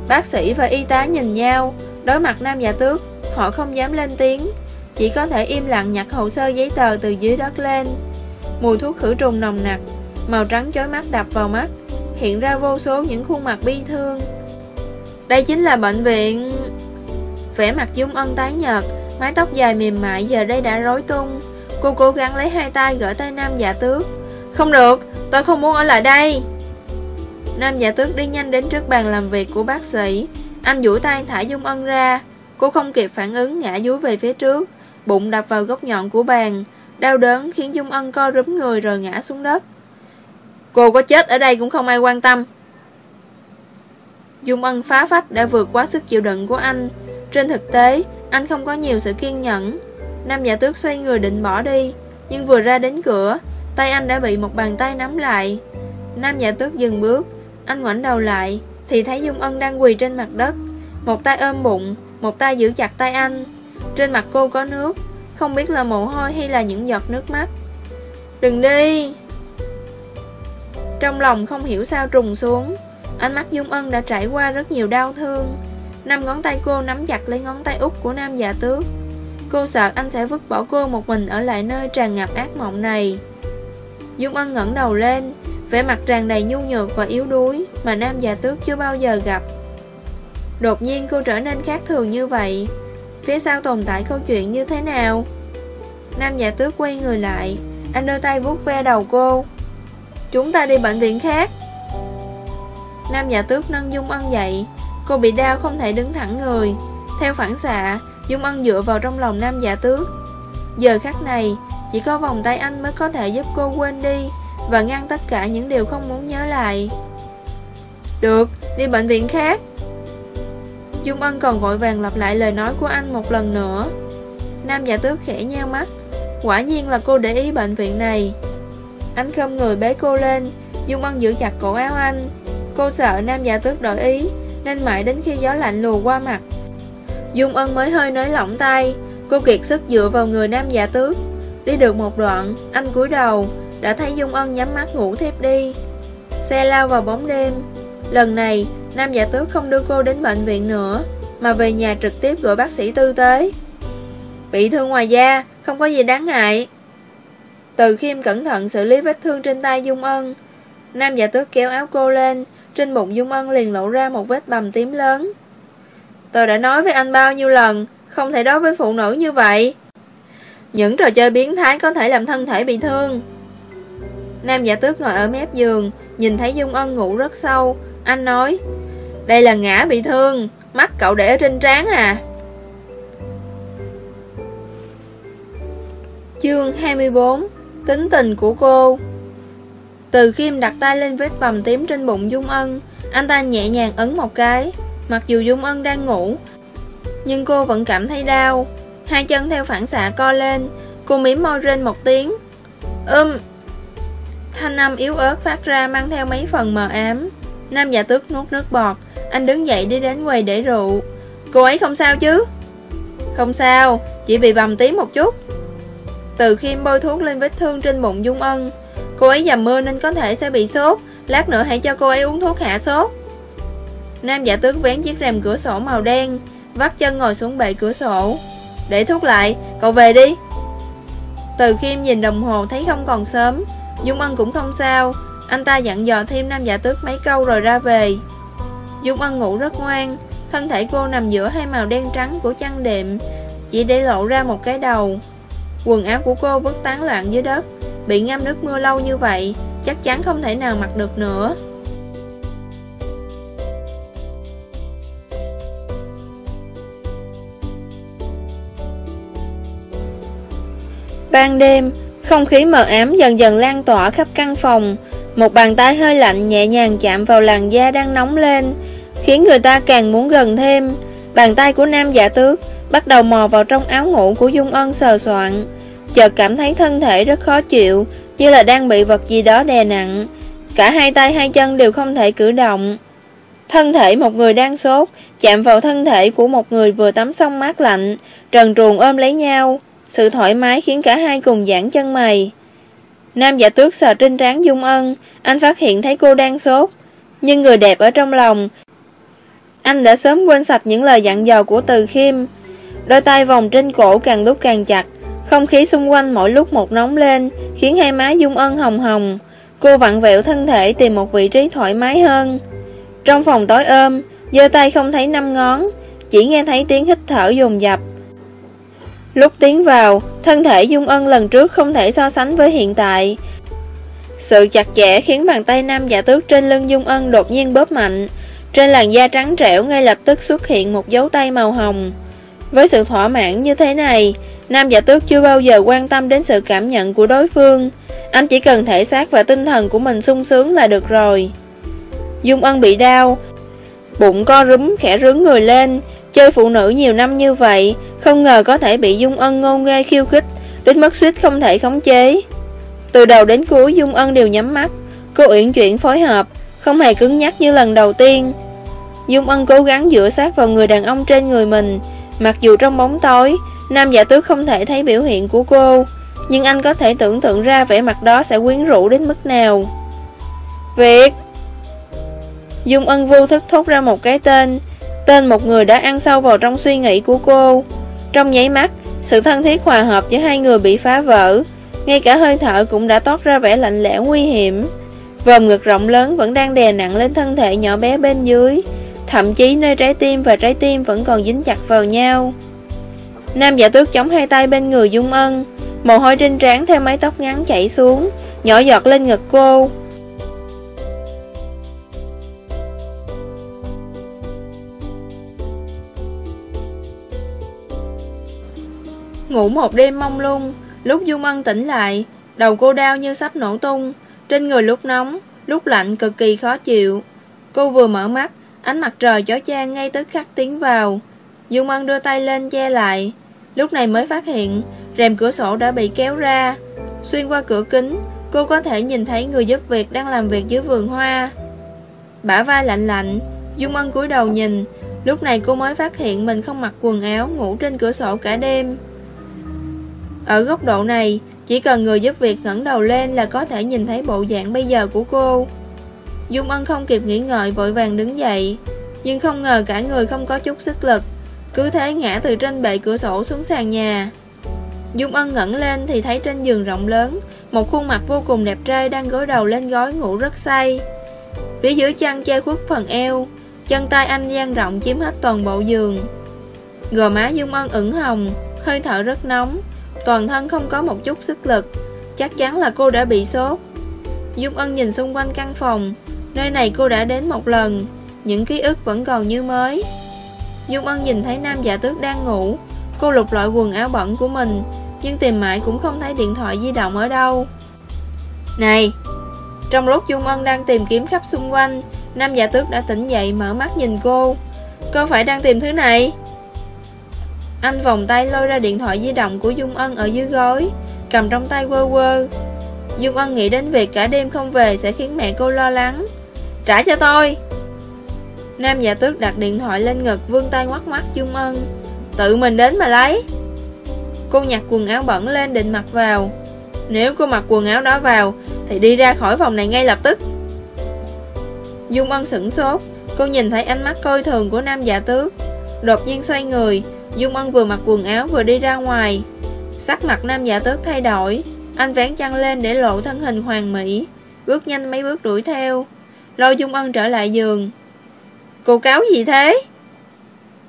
A: Bác sĩ và y tá nhìn nhau. Đối mặt nam giả tước, Họ không dám lên tiếng. Chỉ có thể im lặng nhặt hồ sơ giấy tờ từ dưới đất lên. Mùi thuốc khử trùng nồng nặc, Màu trắng chói mắt đập vào mắt. Hiện ra vô số những khuôn mặt bi thương. Đây chính là bệnh viện Vẻ mặt Dung Ân tái nhợt Mái tóc dài mềm mại giờ đây đã rối tung. Cô cố gắng lấy hai tay gỡ tay nam giả tước. Không được, tôi không muốn ở lại đây. Nam giả tước đi nhanh đến trước bàn làm việc của bác sĩ. Anh duỗi tay thả Dung Ân ra. Cô không kịp phản ứng ngã dúi về phía trước. Bụng đập vào góc nhọn của bàn. Đau đớn khiến Dung Ân co rúm người rồi ngã xuống đất. Cô có chết ở đây cũng không ai quan tâm Dung Ân phá phách đã vượt quá sức chịu đựng của anh Trên thực tế Anh không có nhiều sự kiên nhẫn Nam giả tước xoay người định bỏ đi Nhưng vừa ra đến cửa Tay anh đã bị một bàn tay nắm lại Nam giả tước dừng bước anh ngoảnh đầu lại Thì thấy Dung Ân đang quỳ trên mặt đất Một tay ôm bụng một tay giữ chặt tay anh. Trên mặt cô có nước, không biết là mồ hôi hay là những giọt nước mắt. Đừng đi! Trong lòng không hiểu sao trùng xuống, ánh mắt Dung Ân đã trải qua rất nhiều đau thương. Năm ngón tay cô nắm chặt lấy ngón tay út của nam già tước. Cô sợ anh sẽ vứt bỏ cô một mình ở lại nơi tràn ngập ác mộng này. Dung Ân ngẩng đầu lên, vẻ mặt tràn đầy nhu nhược và yếu đuối mà nam già tước chưa bao giờ gặp. Đột nhiên cô trở nên khác thường như vậy. Phía sau tồn tại câu chuyện như thế nào? Nam già tước quay người lại, anh đưa tay vuốt ve đầu cô. Chúng ta đi bệnh viện khác. Nam giả tước nâng Dung Ân dậy, cô bị đau không thể đứng thẳng người. Theo phản xạ, Dung Ân dựa vào trong lòng nam giả tước. Giờ khắc này Chỉ có vòng tay anh mới có thể giúp cô quên đi Và ngăn tất cả những điều không muốn nhớ lại. Được, đi bệnh viện khác. Dung Ân còn vội vàng lặp lại lời nói của anh một lần nữa. Nam giả tước khẽ nheo mắt. Quả nhiên là cô để ý bệnh viện này. Anh không người bế cô lên Dung Ân giữ chặt cổ áo anh. Cô sợ nam giả tước đổi ý, Nên mãi đến khi gió lạnh lùa qua mặt. Dung Ân mới hơi nới lỏng tay, Cô kiệt sức dựa vào người nam giả tước. Đi được một đoạn, Anh cúi đầu, Đã thấy Dung Ân nhắm mắt ngủ thiếp đi. Xe lao vào bóng đêm. Lần này, Nam giả tước không đưa cô đến bệnh viện nữa, Mà về nhà trực tiếp gọi bác sĩ tư tới Bị thương ngoài da, Không có gì đáng ngại. Từ khiêm cẩn thận xử lý vết thương trên tay Dung Ân. Nam giả tước kéo áo cô lên, Trên bụng Dung Ân liền lộ ra một vết bầm tím lớn. Tôi đã nói với anh bao nhiêu lần, Không thể đối với phụ nữ như vậy. Những trò chơi biến thái có thể làm thân thể bị thương. Nam giả tước ngồi ở mép giường, Nhìn thấy Dung Ân ngủ rất sâu. Anh nói, Đây là ngã bị thương, Mắt cậu để ở trên trán à. Chương 24 Tính tình của cô. Từ Kim đặt tay lên vết bầm tím trên bụng Dung Ân, Anh ta nhẹ nhàng ấn một cái. Mặc dù Dung Ân đang ngủ, Nhưng cô vẫn cảm thấy đau. Hai chân theo phản xạ co lên, Cô mím môi rên một tiếng. Ưm. Thanh âm yếu ớt phát ra mang theo mấy phần mờ ám. Nam giả tước nuốt nước bọt, Anh đứng dậy đi đến quầy để rượu. Cô ấy không sao chứ? Không sao, Chỉ bị bầm tím một chút. Từ khi bôi thuốc lên vết thương trên bụng Dung Ân. Cô ấy dầm mưa nên có thể sẽ bị sốt. Lát nữa hãy cho cô ấy uống thuốc hạ sốt. Nam giả tướng vén chiếc rèm cửa sổ màu đen Vắt chân ngồi xuống bệ cửa sổ. Để thuốc lại, cậu về đi. Từ khiêm nhìn đồng hồ thấy không còn sớm Dung Ân cũng không sao. Anh ta dặn dò thêm Nam giả tước mấy câu rồi ra về. Dung Ân ngủ rất ngoan Thân thể cô nằm giữa hai màu đen trắng của chăn đệm Chỉ để lộ ra một cái đầu. Quần áo của cô vứt tán loạn dưới đất Bị ngâm nước mưa lâu như vậy Chắc chắn không thể nào mặc được nữa Ban đêm, không khí mờ ám dần dần lan tỏa khắp căn phòng. Một bàn tay hơi lạnh nhẹ nhàng chạm vào làn da đang nóng lên, khiến người ta càng muốn gần thêm. Bàn tay của nam giả tước bắt đầu mò vào trong áo ngủ của Dung Ân sờ soạn. Chợt cảm thấy thân thể rất khó chịu, như là đang bị vật gì đó đè nặng. Cả hai tay hai chân đều không thể cử động. Thân thể một người đang sốt, chạm vào thân thể của một người vừa tắm xong mát lạnh, trần truồng ôm lấy nhau. Sự thoải mái khiến cả hai cùng giãn chân mày. Nam giả tước sờ trên trán Dung Ân, anh phát hiện thấy cô đang sốt. Nhưng người đẹp ở trong lòng, anh đã sớm quên sạch những lời dặn dò của Từ Khiêm. Đôi tay vòng trên cổ càng lúc càng chặt, không khí xung quanh mỗi lúc một nóng lên, khiến hai má Dung Ân hồng hồng. Cô vặn vẹo thân thể tìm một vị trí thoải mái hơn. Trong phòng tối ôm, giơ tay không thấy năm ngón, chỉ nghe thấy tiếng hít thở dồn dập. Lúc tiến vào, thân thể Dung Ân lần trước không thể so sánh với hiện tại. Sự chặt chẽ khiến bàn tay nam giả tước trên lưng Dung Ân đột nhiên bóp mạnh. Trên làn da trắng trẻo ngay lập tức xuất hiện một dấu tay màu hồng. Với sự thỏa mãn như thế này, nam giả tước chưa bao giờ quan tâm đến sự cảm nhận của đối phương. Anh chỉ cần thể xác và tinh thần của mình sung sướng là được rồi. Dung Ân bị đau, bụng co rúm khẽ rướng người lên, Chơi phụ nữ nhiều năm như vậy Không ngờ có thể bị Dung Ân ngôn nghê khiêu khích Đến mất suýt không thể khống chế. Từ đầu đến cuối Dung Ân đều nhắm mắt. Cô uyển chuyển phối hợp Không hề cứng nhắc như lần đầu tiên. Dung Ân cố gắng dựa sát vào người đàn ông trên người mình Mặc dù trong bóng tối, Nam giả tứ không thể thấy biểu hiện của cô, Nhưng anh có thể tưởng tượng ra vẻ mặt đó sẽ quyến rũ đến mức nào. Việt Dung Ân vu thức thốt ra một cái tên Tên một người đã ăn sâu vào trong suy nghĩ của cô. Trong nháy mắt, Sự thân thiết hòa hợp giữa hai người bị phá vỡ, Ngay cả hơi thở cũng đã toát ra vẻ lạnh lẽo nguy hiểm. Vòm ngực rộng lớn vẫn đang đè nặng lên thân thể nhỏ bé bên dưới Thậm chí nơi trái tim và trái tim vẫn còn dính chặt vào nhau. Nam giả tước chống hai tay bên người Dung Ân, Mồ hôi trên trán theo mái tóc ngắn chảy xuống, Nhỏ giọt lên ngực cô. Ngủ một đêm mông lung, Lúc Dung Ân tỉnh lại, Đầu cô đau như sắp nổ tung. Trên người lúc nóng, Lúc lạnh cực kỳ khó chịu. Cô vừa mở mắt Ánh mặt trời chói chang ngay tức khắc tiến vào. Dung Ân đưa tay lên che lại. Lúc này mới phát hiện, Rèm cửa sổ đã bị kéo ra. Xuyên qua cửa kính, Cô có thể nhìn thấy người giúp việc đang làm việc dưới vườn hoa. Bả vai lạnh lạnh, Dung Ân cúi đầu nhìn. Lúc này cô mới phát hiện mình không mặc quần áo Ngủ trên cửa sổ cả đêm. Ở góc độ này, Chỉ cần người giúp việc ngẩng đầu lên Là có thể nhìn thấy bộ dạng bây giờ của cô. Dung Ân không kịp nghĩ ngợi, vội vàng đứng dậy. Nhưng không ngờ cả người không có chút sức lực. Cứ thế ngã từ trên bệ cửa sổ xuống sàn nhà. Dung Ân ngẩng lên thì thấy trên giường rộng lớn, Một khuôn mặt vô cùng đẹp trai đang gối đầu lên gói ngủ rất say. Phía dưới chăn che khuất phần eo, Chân tay anh dang rộng chiếm hết toàn bộ giường. Gò má Dung Ân ửng hồng, Hơi thở rất nóng, Toàn thân không có một chút sức lực. Chắc chắn là cô đã bị sốt. Dung Ân nhìn xung quanh căn phòng Nơi này cô đã đến một lần, Những ký ức vẫn còn như mới. Dung Ân nhìn thấy nam giả tước đang ngủ. Cô lục loại quần áo bẩn của mình, Nhưng tìm mãi cũng không thấy điện thoại di động ở đâu. Này! Trong lúc Dung Ân đang tìm kiếm khắp xung quanh, Nam giả tước đã tỉnh dậy mở mắt nhìn cô. Cô phải đang tìm thứ này. Anh vòng tay lôi ra điện thoại di động của Dung Ân ở dưới gối, Cầm trong tay quơ quơ. Dung Ân nghĩ đến việc cả đêm không về sẽ khiến mẹ cô lo lắng. Trả cho tôi. Nam giả tước đặt điện thoại lên ngực Vương tay ngoắt mắt Dung Ân. Tự mình đến mà lấy. Cô nhặt quần áo bẩn lên định mặc vào. Nếu cô mặc quần áo đó vào, Thì đi ra khỏi phòng này ngay lập tức. Dung Ân sửng sốt, Cô nhìn thấy ánh mắt coi thường của nam giả tước. Đột nhiên xoay người, Dung Ân vừa mặc quần áo vừa đi ra ngoài. Sắc mặt nam giả tước thay đổi Anh vén chăn lên để lộ thân hình hoàng mỹ, Bước nhanh mấy bước đuổi theo. Lôi Dung Ân trở lại giường. Cô cáo gì thế?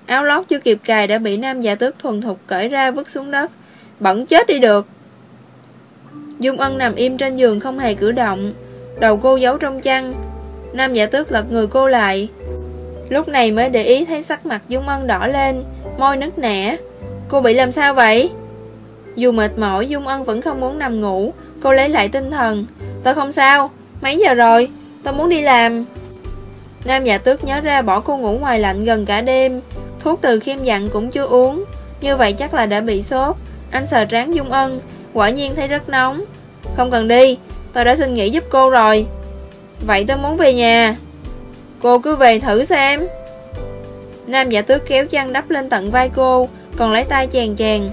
A: Áo lót chưa kịp cài đã bị nam giả tước thuần thục cởi ra vứt xuống đất. Bẩn chết đi được. Dung Ân nằm im trên giường không hề cử động. Đầu cô giấu trong chăn. Nam giả tước lật người cô lại. Lúc này mới để ý thấy sắc mặt Dung Ân đỏ lên, Môi nứt nẻ. Cô bị làm sao vậy? Dù mệt mỏi, Dung Ân vẫn không muốn nằm ngủ. Cô lấy lại tinh thần. Tôi không sao. Mấy giờ rồi? Tôi muốn đi làm. Nam giả tước nhớ ra bỏ cô ngủ ngoài lạnh gần cả đêm. Thuốc từ khiêm dặn cũng chưa uống. Như vậy chắc là đã bị sốt. Anh sờ trán Dung Ân. Quả nhiên thấy rất nóng. Không cần đi Tôi đã xin nghỉ giúp cô rồi. Vậy tôi muốn về nhà. Cô cứ về thử xem. Nam giả tước kéo chăn đắp lên tận vai cô, Còn lấy tay chàng chàng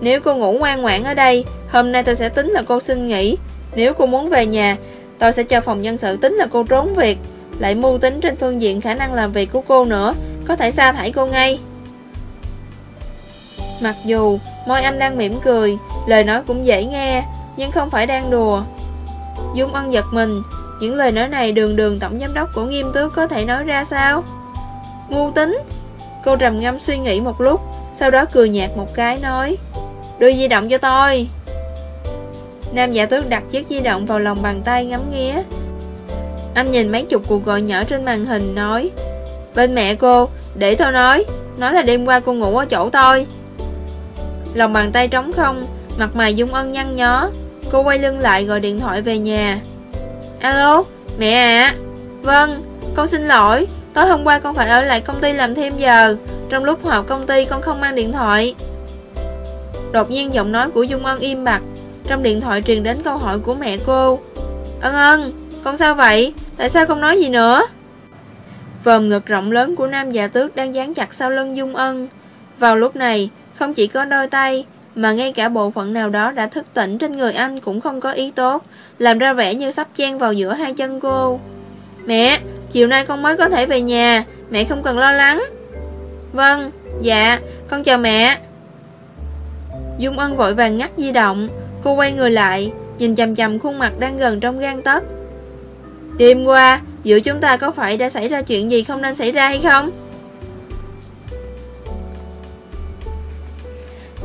A: Nếu cô ngủ ngoan ngoãn ở đây, Hôm nay tôi sẽ tính là cô xin nghỉ. Nếu cô muốn về nhà Tôi sẽ cho phòng nhân sự tính là cô trốn việc, Lại mưu tính trên phương diện khả năng làm việc của cô nữa, Có thể sa thải cô ngay. Mặc dù môi anh đang mỉm cười, Lời nói cũng dễ nghe, Nhưng không phải đang đùa. Dung Ân giật mình, Những lời nói này đường đường tổng giám đốc của nghiêm tước có thể nói ra sao? Mưu tính? Cô trầm ngâm suy nghĩ một lúc, Sau đó cười nhạt một cái nói, Đưa di động cho tôi. Nam giả tước đặt chiếc di động vào lòng bàn tay ngắm nghía. Anh nhìn mấy chục cuộc gọi nhỏ trên màn hình nói Bên mẹ cô, để tôi nói Nói là đêm qua cô ngủ ở chỗ tôi. Lòng bàn tay trống không Mặt mày dung ân nhăn nhó. Cô quay lưng lại gọi điện thoại về nhà. Alo, mẹ ạ. Vâng, con xin lỗi Tối hôm qua con phải ở lại công ty làm thêm giờ. Trong lúc họp công ty con không mang điện thoại. Đột nhiên giọng nói của Dung Ân im bặt trong điện thoại truyền đến câu hỏi của mẹ cô Ân ân, con sao vậy? Tại sao không nói gì nữa? Vòm ngực rộng lớn của nam già tước đang dán chặt sau lưng Dung Ân. Vào lúc này, không chỉ có đôi tay, mà ngay cả bộ phận nào đó đã thức tỉnh trên người anh cũng không có ý tốt, làm ra vẻ như sắp chen vào giữa hai chân cô. Mẹ, chiều nay con mới có thể về nhà, mẹ không cần lo lắng. Vâng, dạ, con chào mẹ. Dung Ân vội vàng ngắt di động, cô quay người lại, nhìn chầm chầm khuôn mặt đang gần trong gan tấc. Đêm qua, giữa chúng ta có phải đã xảy ra chuyện gì không nên xảy ra hay không?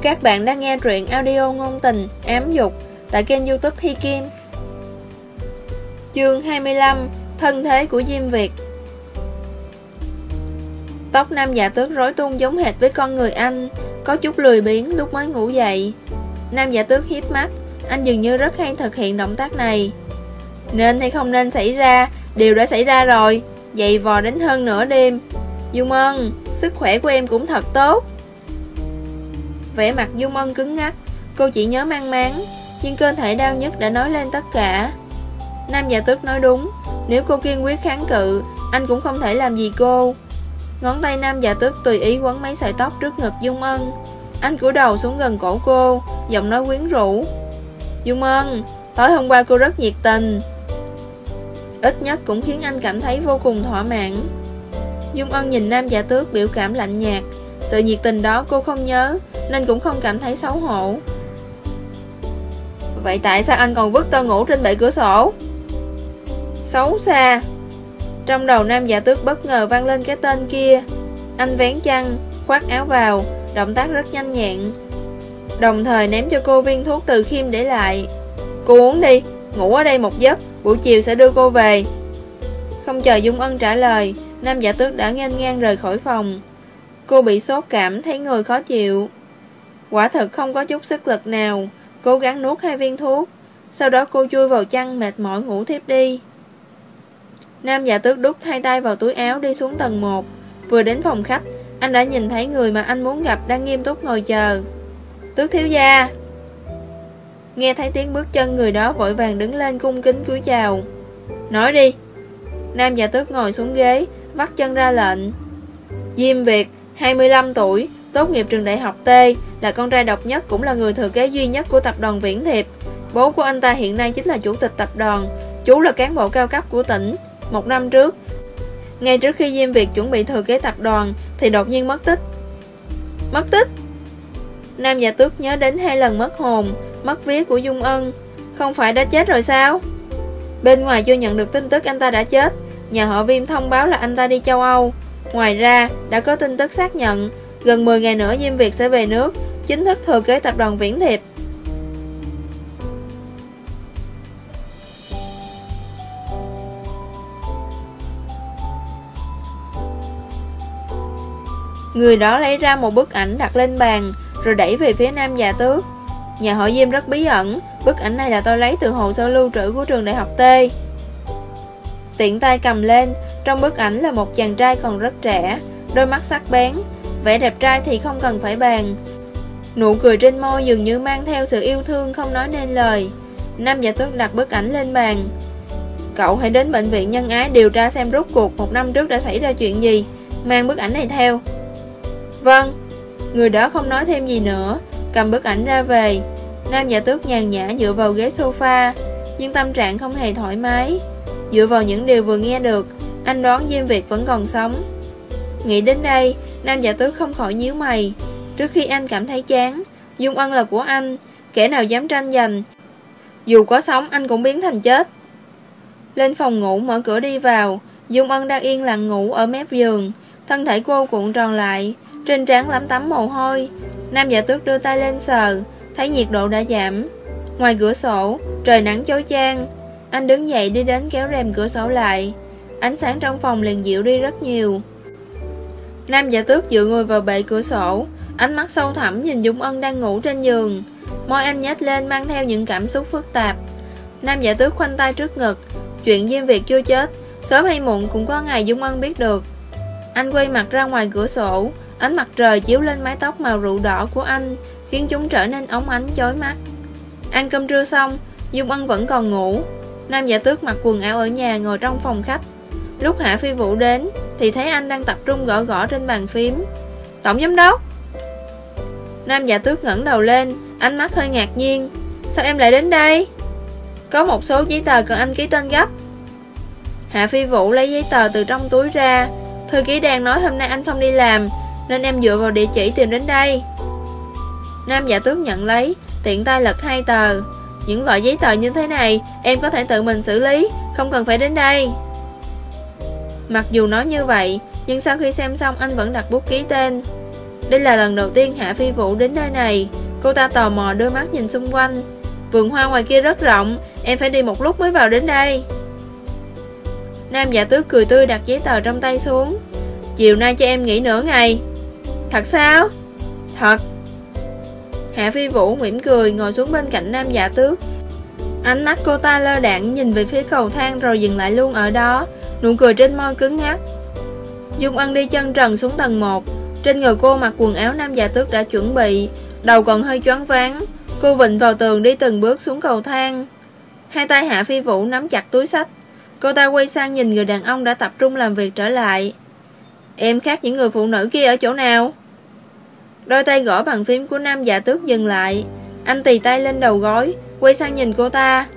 A: Các bạn đang nghe truyện audio ngôn tình, ám dục tại kênh youtube Hi Kim. Chương 25 Thân thế của Diêm Việt Tóc nam giả tước rối tung giống hệt với con người anh, có chút lười biếng lúc mới ngủ dậy. Nam giả tước hiếp mắt, anh dường như rất hay thực hiện động tác này. Nên hay không nên xảy ra, điều đã xảy ra rồi, dậy vò đến hơn nửa đêm. Dung Ân, sức khỏe của em cũng thật tốt. Vẻ mặt Dung Ân cứng ngắc. Cô chỉ nhớ mang máng. Nhưng cơ thể đau nhất đã nói lên tất cả. Nam giả tước nói đúng. Nếu cô kiên quyết kháng cự Anh cũng không thể làm gì cô. Ngón tay nam giả tước tùy ý quấn mấy sợi tóc trước ngực Dung Ân anh cúi đầu xuống gần cổ cô Giọng nói quyến rũ. Dung Ân Tối hôm qua cô rất nhiệt tình. Ít nhất cũng khiến anh cảm thấy vô cùng thỏa mãn. Dung Ân nhìn nam giả tước biểu cảm lạnh nhạt. Sự nhiệt tình đó cô không nhớ nên cũng không cảm thấy xấu hổ. Vậy tại sao anh còn vứt tơ ngủ trên bệ cửa sổ? Xấu xa. Trong đầu nam giả tước bất ngờ vang lên cái tên kia. Anh vén chăn, khoác áo vào Động tác rất nhanh nhẹn. Đồng thời ném cho cô viên thuốc từ khiêm để lại. Cô uống đi, ngủ ở đây một giấc Buổi chiều sẽ đưa cô về. Không chờ Dung Ân trả lời Nam giả tước đã ngang ngang rời khỏi phòng. Cô bị sốt cảm thấy người khó chịu. Quả thật không có chút sức lực nào Cố gắng nuốt hai viên thuốc. Sau đó cô chui vào chăn mệt mỏi ngủ thiếp đi. Nam giả tước đút hai tay vào túi áo đi xuống tầng 1 Vừa đến phòng khách anh đã nhìn thấy người mà anh muốn gặp đang nghiêm túc ngồi chờ. Tước thiếu gia. Nghe thấy tiếng bước chân người đó vội vàng đứng lên cung kính cúi chào. Nói đi. Nam giả tước ngồi xuống ghế Vắt chân ra lệnh. Diêm Việt 25 tuổi Tốt nghiệp trường đại học T là con trai độc nhất cũng là người thừa kế duy nhất của tập đoàn Viễn Thiệp. Bố của anh ta hiện nay chính là chủ tịch tập đoàn, chú là cán bộ cao cấp của tỉnh. Một năm trước, ngay trước khi Diêm Việt chuẩn bị thừa kế tập đoàn thì đột nhiên mất tích. Mất tích? Nam Dạ Tước nhớ đến hai lần mất hồn, mất vía của Dung Ân. Không phải đã chết rồi sao? Bên ngoài chưa nhận được tin tức anh ta đã chết. Nhà họ Viêm thông báo là anh ta đi châu Âu. Ngoài ra, đã có tin tức xác nhận Gần 10 ngày nữa Diêm Việt sẽ về nước Chính thức thừa kế tập đoàn Viễn Thiệp Người đó lấy ra một bức ảnh đặt lên bàn, Rồi đẩy về phía nam già tước. Nhà họ Diêm rất bí ẩn, Bức ảnh này là tôi lấy từ hồ sơ lưu trữ của trường đại học T. Tiện tay cầm lên, Trong bức ảnh là một chàng trai còn rất trẻ, Đôi mắt sắc bén, Vẻ đẹp trai thì không cần phải bàn. Nụ cười trên môi dường như mang theo sự yêu thương không nói nên lời. Nam giả tước đặt bức ảnh lên bàn. Cậu hãy đến bệnh viện nhân ái điều tra xem rốt cuộc một năm trước đã xảy ra chuyện gì. Mang bức ảnh này theo. Vâng Người đó không nói thêm gì nữa. Cầm bức ảnh ra về. Nam giả tước nhàn nhã dựa vào ghế sofa, Nhưng tâm trạng không hề thoải mái. Dựa vào những điều vừa nghe được, Anh đoán Diêm Việt vẫn còn sống. Nghĩ đến đây, Nam giả tước không khỏi nhíu mày. Trước khi anh cảm thấy chán, Dung Ân là của anh, Kẻ nào dám tranh giành. Dù có sống, anh cũng biến thành chết. Lên phòng ngủ, mở cửa đi vào. Dung Ân đang yên lặng ngủ ở mép giường, Thân thể cô cuộn tròn lại. Trên trán lắm tắm mồ hôi. Nam giả tước đưa tay lên sờ, Thấy nhiệt độ đã giảm. Ngoài cửa sổ, Trời nắng chói chang. Anh đứng dậy đi đến kéo rèm cửa sổ lại. Ánh sáng trong phòng liền dịu đi rất nhiều. Nam giả tước dựa ngồi vào bệ cửa sổ. Ánh mắt sâu thẳm nhìn dũng Ân đang ngủ trên giường. Môi anh nhếch lên mang theo những cảm xúc phức tạp. Nam giả tước khoanh tay trước ngực. Chuyện Diêm Việt chưa chết, Sớm hay muộn cũng có ngày Dung Ân biết được. Anh quay mặt ra ngoài cửa sổ. Ánh mặt trời chiếu lên mái tóc màu rượu đỏ của anh, Khiến chúng trở nên ống ánh, chói mắt. Ăn cơm trưa xong, Dung Ân vẫn còn ngủ. Nam giả tước mặc quần áo ở nhà ngồi trong phòng khách. Lúc Hạ Phi Vũ đến, Thì thấy anh đang tập trung gõ gõ trên bàn phím. Tổng giám đốc! Nam giả tước ngẩng đầu lên, Ánh mắt hơi ngạc nhiên. Sao em lại đến đây? Có một số giấy tờ cần anh ký tên gấp. Hạ Phi Vũ lấy giấy tờ từ trong túi ra. Thư ký đang nói hôm nay anh không đi làm nên em dựa vào địa chỉ tìm đến đây. Nam giả tướng nhận lấy, Tiện tay lật hai tờ. Những loại giấy tờ như thế này, Em có thể tự mình xử lý, Không cần phải đến đây. Mặc dù nói như vậy, Nhưng sau khi xem xong anh vẫn đặt bút ký tên. Đây là lần đầu tiên Hạ Phi Vũ đến nơi này. Cô ta tò mò đôi mắt nhìn xung quanh. Vườn hoa ngoài kia rất rộng, Em phải đi một lúc mới vào đến đây. Nam giả tước cười tươi đặt giấy tờ trong tay xuống. Chiều nay cho em nghỉ nửa ngày. Thật sao? Thật. Hạ Phi Vũ mỉm cười, ngồi xuống bên cạnh Nam giả tước. Ánh mắt cô ta lơ đạn nhìn về phía cầu thang rồi dừng lại luôn ở đó. Nụ cười trên môi cứng ngắt. Dung Ân đi chân trần xuống tầng 1 Trên người cô mặc quần áo nam già tước đã chuẩn bị. Đầu còn hơi choáng váng. Cô vịnh vào tường đi từng bước xuống cầu thang. Hai tay Hạ Phi Vũ nắm chặt túi sách. Cô ta quay sang nhìn người đàn ông đã tập trung làm việc trở lại. Em khác những người phụ nữ kia ở chỗ nào? Đôi tay gõ bằng phím của nam giả tước dừng lại. Anh tì tay lên đầu gối, Quay sang nhìn cô ta.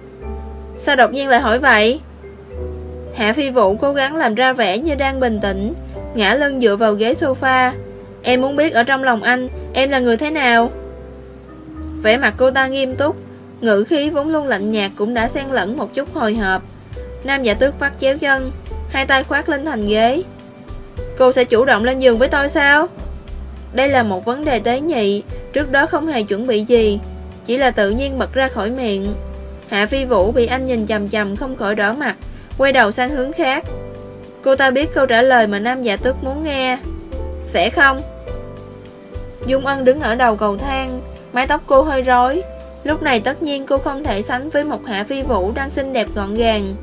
A: Sao đột nhiên lại hỏi vậy? Hạ Phi Vũ cố gắng làm ra vẻ như đang bình tĩnh, Ngã lưng dựa vào ghế sofa. Em muốn biết ở trong lòng anh, Em là người thế nào? Vẻ mặt cô ta nghiêm túc, Ngữ khí vốn luôn lạnh nhạt cũng đã xen lẫn một chút hồi hộp. Nam giả tước phát chéo chân, Hai tay khoát lên thành ghế. Cô sẽ chủ động lên giường với tôi sao? Đây là một vấn đề tế nhị, Trước đó không hề chuẩn bị gì, Chỉ là tự nhiên bật ra khỏi miệng. Hạ Phi Vũ bị anh nhìn chầm chầm không khỏi đỏ mặt, Quay đầu sang hướng khác. Cô ta biết câu trả lời mà nam giả tức muốn nghe. Sẽ không? Dung Ân đứng ở đầu cầu thang, Mái tóc cô hơi rối. Lúc này tất nhiên cô không thể sánh với một hạ phi vũ đang xinh đẹp gọn gàng.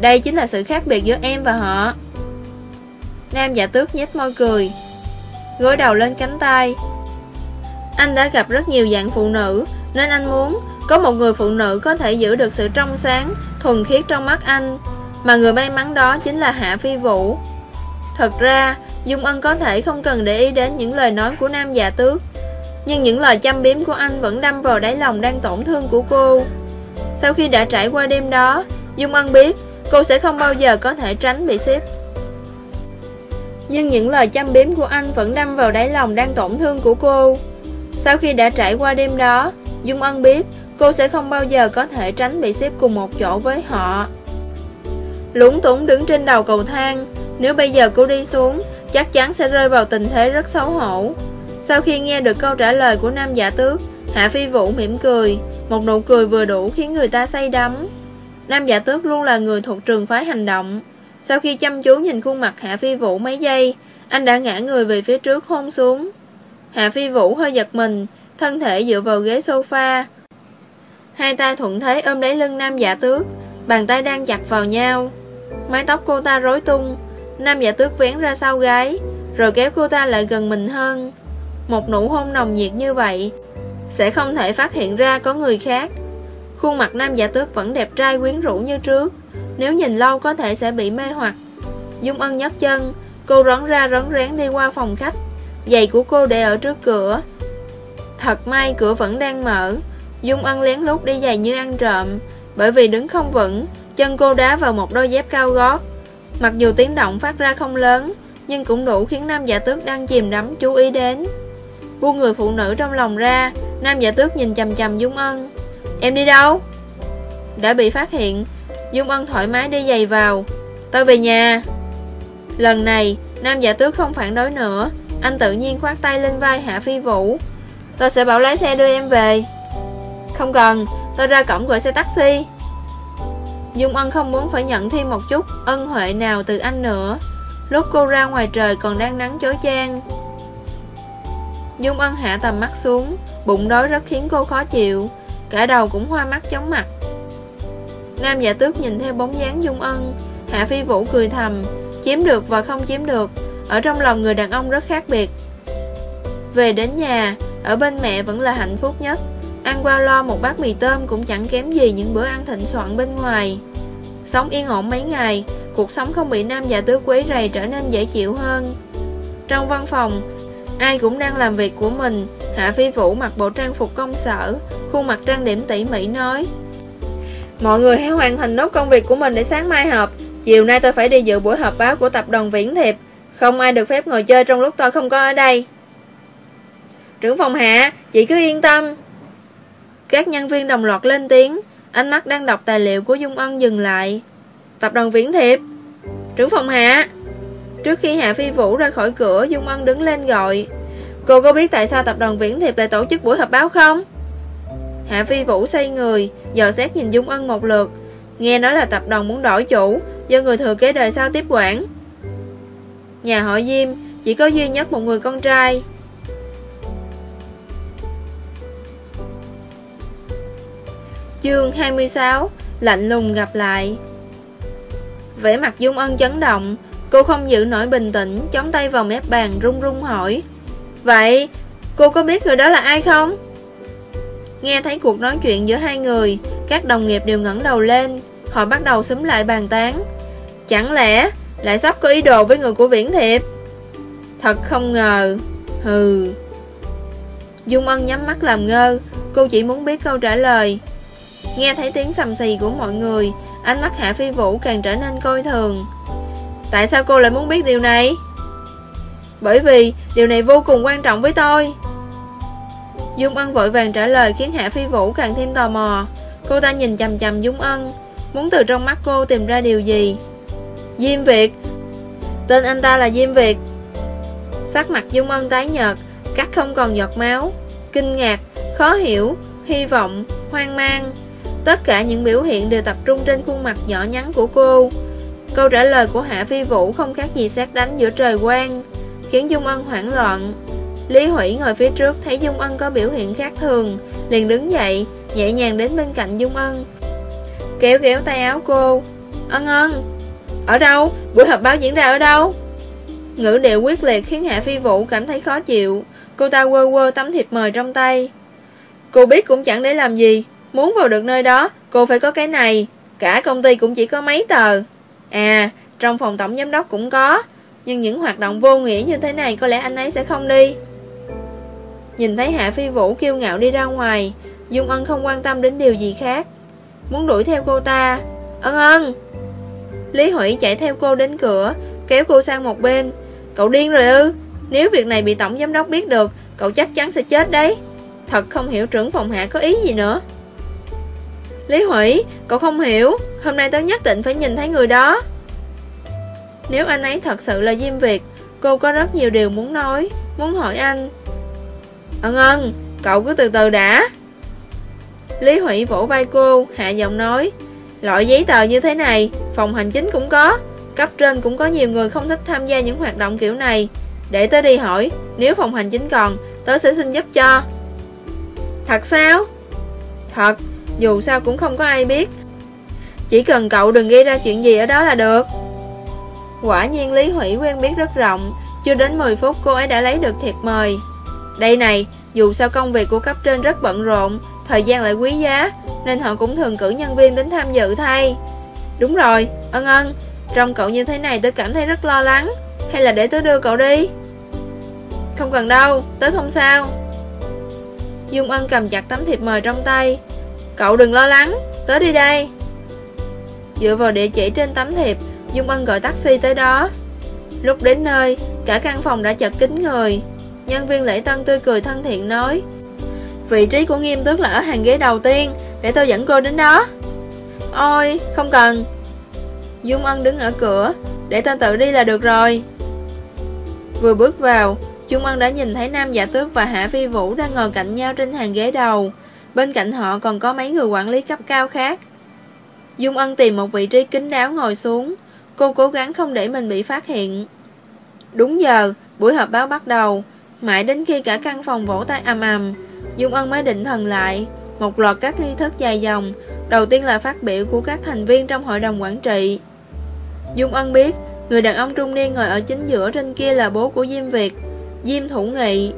A: Đây chính là sự khác biệt giữa em và họ. Nam giả tước nhếch môi cười. Gối đầu lên cánh tay. Anh đã gặp rất nhiều dạng phụ nữ, Nên anh muốn có một người phụ nữ có thể giữ được sự trong sáng, Thuần khiết trong mắt anh. Mà người may mắn đó chính là Hạ Phi Vũ. Thật ra, Dung Ân có thể không cần để ý đến những lời nói của nam già tước, Nhưng những lời chăm biếm của anh vẫn đâm vào đáy lòng đang tổn thương của cô. Sau khi đã trải qua đêm đó, Dung Ân biết cô sẽ không bao giờ có thể tránh bị xếp nhưng những lời chăm biếm của anh vẫn đâm vào đáy lòng đang tổn thương của cô Sau khi đã trải qua đêm đó Dung Ân biết cô sẽ không bao giờ có thể tránh bị xếp cùng một chỗ với họ. Lũng túng đứng trên đầu cầu thang, nếu bây giờ cô đi xuống, chắc chắn sẽ rơi vào tình thế rất xấu hổ. Sau khi nghe được câu trả lời của nam giả tước, Hạ Phi Vũ mỉm cười, một nụ cười vừa đủ khiến người ta say đắm. Nam giả tước luôn là người thuộc trường phái hành động. Sau khi chăm chú nhìn khuôn mặt Hạ Phi Vũ mấy giây, anh đã ngã người về phía trước hôn xuống. Hạ Phi Vũ hơi giật mình, thân thể dựa vào ghế sofa, Hai tay thuận thế ôm lấy lưng nam giả tước Bàn tay đang chặt vào nhau. Mái tóc cô ta rối tung Nam giả tước vén ra sau gái Rồi kéo cô ta lại gần mình hơn. Một nụ hôn nồng nhiệt như vậy Sẽ không thể phát hiện ra có người khác. Khuôn mặt nam giả tước vẫn đẹp trai quyến rũ như trước. Nếu nhìn lâu có thể sẽ bị mê hoặc. Dung ân nhấc chân, Cô rón ra rón rén đi qua phòng khách. Giày của cô để ở trước cửa. Thật may cửa vẫn đang mở. Dung Ân lén lút đi giày như ăn trộm. Bởi vì đứng không vững, Chân cô đá vào một đôi dép cao gót. Mặc dù tiếng động phát ra không lớn, Nhưng cũng đủ khiến nam giả tước đang chìm đắm chú ý đến. Buông người phụ nữ trong lòng ra, Nam giả tước nhìn chầm chầm Dung Ân. Em đi đâu? Đã bị phát hiện Dung Ân thoải mái đi giày vào. Tôi về nhà. Lần này Nam giả tước không phản đối nữa. Anh tự nhiên khoát tay lên vai Hạ Phi Vũ. Tôi sẽ bảo lái xe đưa em về. Không cần, tôi ra cổng gọi xe taxi. Dung Ân không muốn phải nhận thêm một chút ân huệ nào từ anh nữa. Lúc cô ra ngoài trời còn đang nắng chói chang. Dung Ân hạ tầm mắt xuống Bụng đói rất khiến cô khó chịu. Cả đầu cũng hoa mắt chóng mặt. Nam giả tước nhìn theo bóng dáng Dung Ân Hạ Phi Vũ cười thầm Chiếm được và không chiếm được Ở trong lòng người đàn ông rất khác biệt Về đến nhà Ở bên mẹ vẫn là hạnh phúc nhất Ăn qua lo một bát mì tôm cũng chẳng kém gì những bữa ăn thịnh soạn bên ngoài Sống yên ổn mấy ngày cuộc sống không bị nam giả tước quấy rầy trở nên dễ chịu hơn. Trong văn phòng, ai cũng đang làm việc của mình, Hạ Phi Vũ mặc bộ trang phục công sở, khuôn mặt trang điểm tỉ mỉ nói. Mọi người hãy hoàn thành nốt công việc của mình để sáng mai họp. Chiều nay tôi phải đi dự buổi họp báo của tập đoàn Viễn Thiệp. Không ai được phép ngồi chơi trong lúc tôi không có ở đây. Trưởng phòng hạ, chị cứ yên tâm. Các nhân viên đồng loạt lên tiếng, ánh mắt đang đọc tài liệu của Dung Ân dừng lại. Tập đoàn Viễn Thiệp. Trưởng phòng hạ. Trước khi Hạ Phi Vũ ra khỏi cửa, Dung Ân đứng lên gọi. Cô có biết tại sao tập đoàn Viễn Thiệp lại tổ chức buổi họp báo không? Hạ Phi Vũ say người, dò xét nhìn Dung Ân một lượt. Nghe nói là tập đoàn muốn đổi chủ, do người thừa kế đời sau tiếp quản. Nhà họ Diêm chỉ có duy nhất một người con trai. Chương 26 Lạnh lùng gặp lại Vẻ mặt Dung Ân chấn động Cô không giữ nổi bình tĩnh Chống tay vào mép bàn run run hỏi Vậy cô có biết người đó là ai không? Nghe thấy cuộc nói chuyện giữa hai người, Các đồng nghiệp đều ngẩng đầu lên. Họ bắt đầu xúm lại bàn tán. Chẳng lẽ lại sắp có ý đồ với người của Viễn Thiệp? Thật không ngờ. Hừ. Dung Ân nhắm mắt làm ngơ. Cô chỉ muốn biết câu trả lời. Nghe thấy tiếng sầm xì của mọi người, Ánh mắt Hạ Phi Vũ càng trở nên coi thường. Tại sao cô lại muốn biết điều này? Bởi vì điều này vô cùng quan trọng với tôi. Dung Ân vội vàng trả lời khiến Hạ Phi Vũ càng thêm tò mò. Cô ta nhìn chầm chầm Dung Ân Muốn từ trong mắt cô tìm ra điều gì? Diêm Việt. Tên anh ta là Diêm Việt. Sắc mặt Dung Ân tái nhợt Cắt không còn giọt máu. Kinh ngạc, khó hiểu, hy vọng, hoang mang. Tất cả những biểu hiện đều tập trung trên khuôn mặt nhỏ nhắn của cô. Câu trả lời của Hạ Phi Vũ không khác gì xét đánh giữa trời quang Khiến Dung Ân hoảng loạn. Lý Hủy ngồi phía trước thấy Dung Ân có biểu hiện khác thường, Liền đứng dậy, Nhẹ nhàng đến bên cạnh Dung Ân. Kéo kéo tay áo cô. Ân ân, Ở đâu? Buổi họp báo diễn ra ở đâu? Ngữ điệu quyết liệt khiến Hạ Phi Vũ cảm thấy khó chịu. Cô ta quơ quơ tấm thiệp mời trong tay. Cô biết cũng chẳng để làm gì. Muốn vào được nơi đó, Cô phải có cái này. Cả công ty cũng chỉ có mấy tờ. À trong phòng tổng giám đốc cũng có. Nhưng những hoạt động vô nghĩa như thế này Có lẽ anh ấy sẽ không đi. Nhìn thấy Hạ Phi Vũ kiêu ngạo đi ra ngoài Dung Ân không quan tâm đến điều gì khác. Muốn đuổi theo cô ta. Ân ân! Lý Hủy chạy theo cô đến cửa Kéo cô sang một bên. Cậu điên rồi ư? Nếu việc này bị tổng giám đốc biết được Cậu chắc chắn sẽ chết đấy. Thật không hiểu trưởng phòng hạ có ý gì nữa. Lý Hủy, cậu không hiểu. Hôm nay tớ nhất định phải nhìn thấy người đó. Nếu anh ấy thật sự là Diêm Việt Cô có rất nhiều điều muốn nói Muốn hỏi anh. Ân ân, cậu cứ từ từ đã. Lý Hủy vỗ vai cô Hạ giọng nói Loại giấy tờ như thế này Phòng hành chính cũng có Cấp trên cũng có nhiều người không thích tham gia những hoạt động kiểu này. Để tớ đi hỏi Nếu phòng hành chính còn Tớ sẽ xin giúp cho. Thật sao? Thật dù sao cũng không có ai biết. Chỉ cần cậu đừng gây ra chuyện gì ở đó là được. Quả nhiên Lý Hủy quen biết rất rộng Chưa đến 10 phút cô ấy đã lấy được thiệp mời. Đây này, dù sao công việc của cấp trên rất bận rộn Thời gian lại quý giá Nên họ cũng thường cử nhân viên đến tham dự thay. Đúng rồi, ân ân Trong cậu như thế này tớ cảm thấy rất lo lắng. Hay là để tớ đưa cậu đi? Không cần đâu, tớ không sao. Dung Ân cầm chặt tấm thiệp mời trong tay. Cậu đừng lo lắng, tớ đi đây. Dựa vào địa chỉ trên tấm thiệp Dung Ân gọi taxi tới đó. Lúc đến nơi, cả căn phòng đã chật kín người. Nhân viên lễ tân tươi cười thân thiện nói Vị trí của nghiêm tước là ở hàng ghế đầu tiên Để tôi dẫn cô đến đó. Ôi, không cần. Dung Ân đứng ở cửa Để tôi tự đi là được rồi. Vừa bước vào Dung Ân đã nhìn thấy Nam Giả Tước và Hạ Phi Vũ đang ngồi cạnh nhau trên hàng ghế đầu. Bên cạnh họ còn có mấy người quản lý cấp cao khác. Dung Ân tìm một vị trí kín đáo ngồi xuống. Cô cố gắng không để mình bị phát hiện. Đúng giờ, buổi họp báo bắt đầu. Mãi đến khi cả căn phòng vỗ tay ầm ầm Dung Ân mới định thần lại Một loạt các nghi thức dài dòng Đầu tiên là phát biểu của các thành viên trong hội đồng quản trị Dung Ân biết Người đàn ông trung niên ngồi ở chính giữa trên kia là bố của Diêm Việt Diêm Thủ Nghị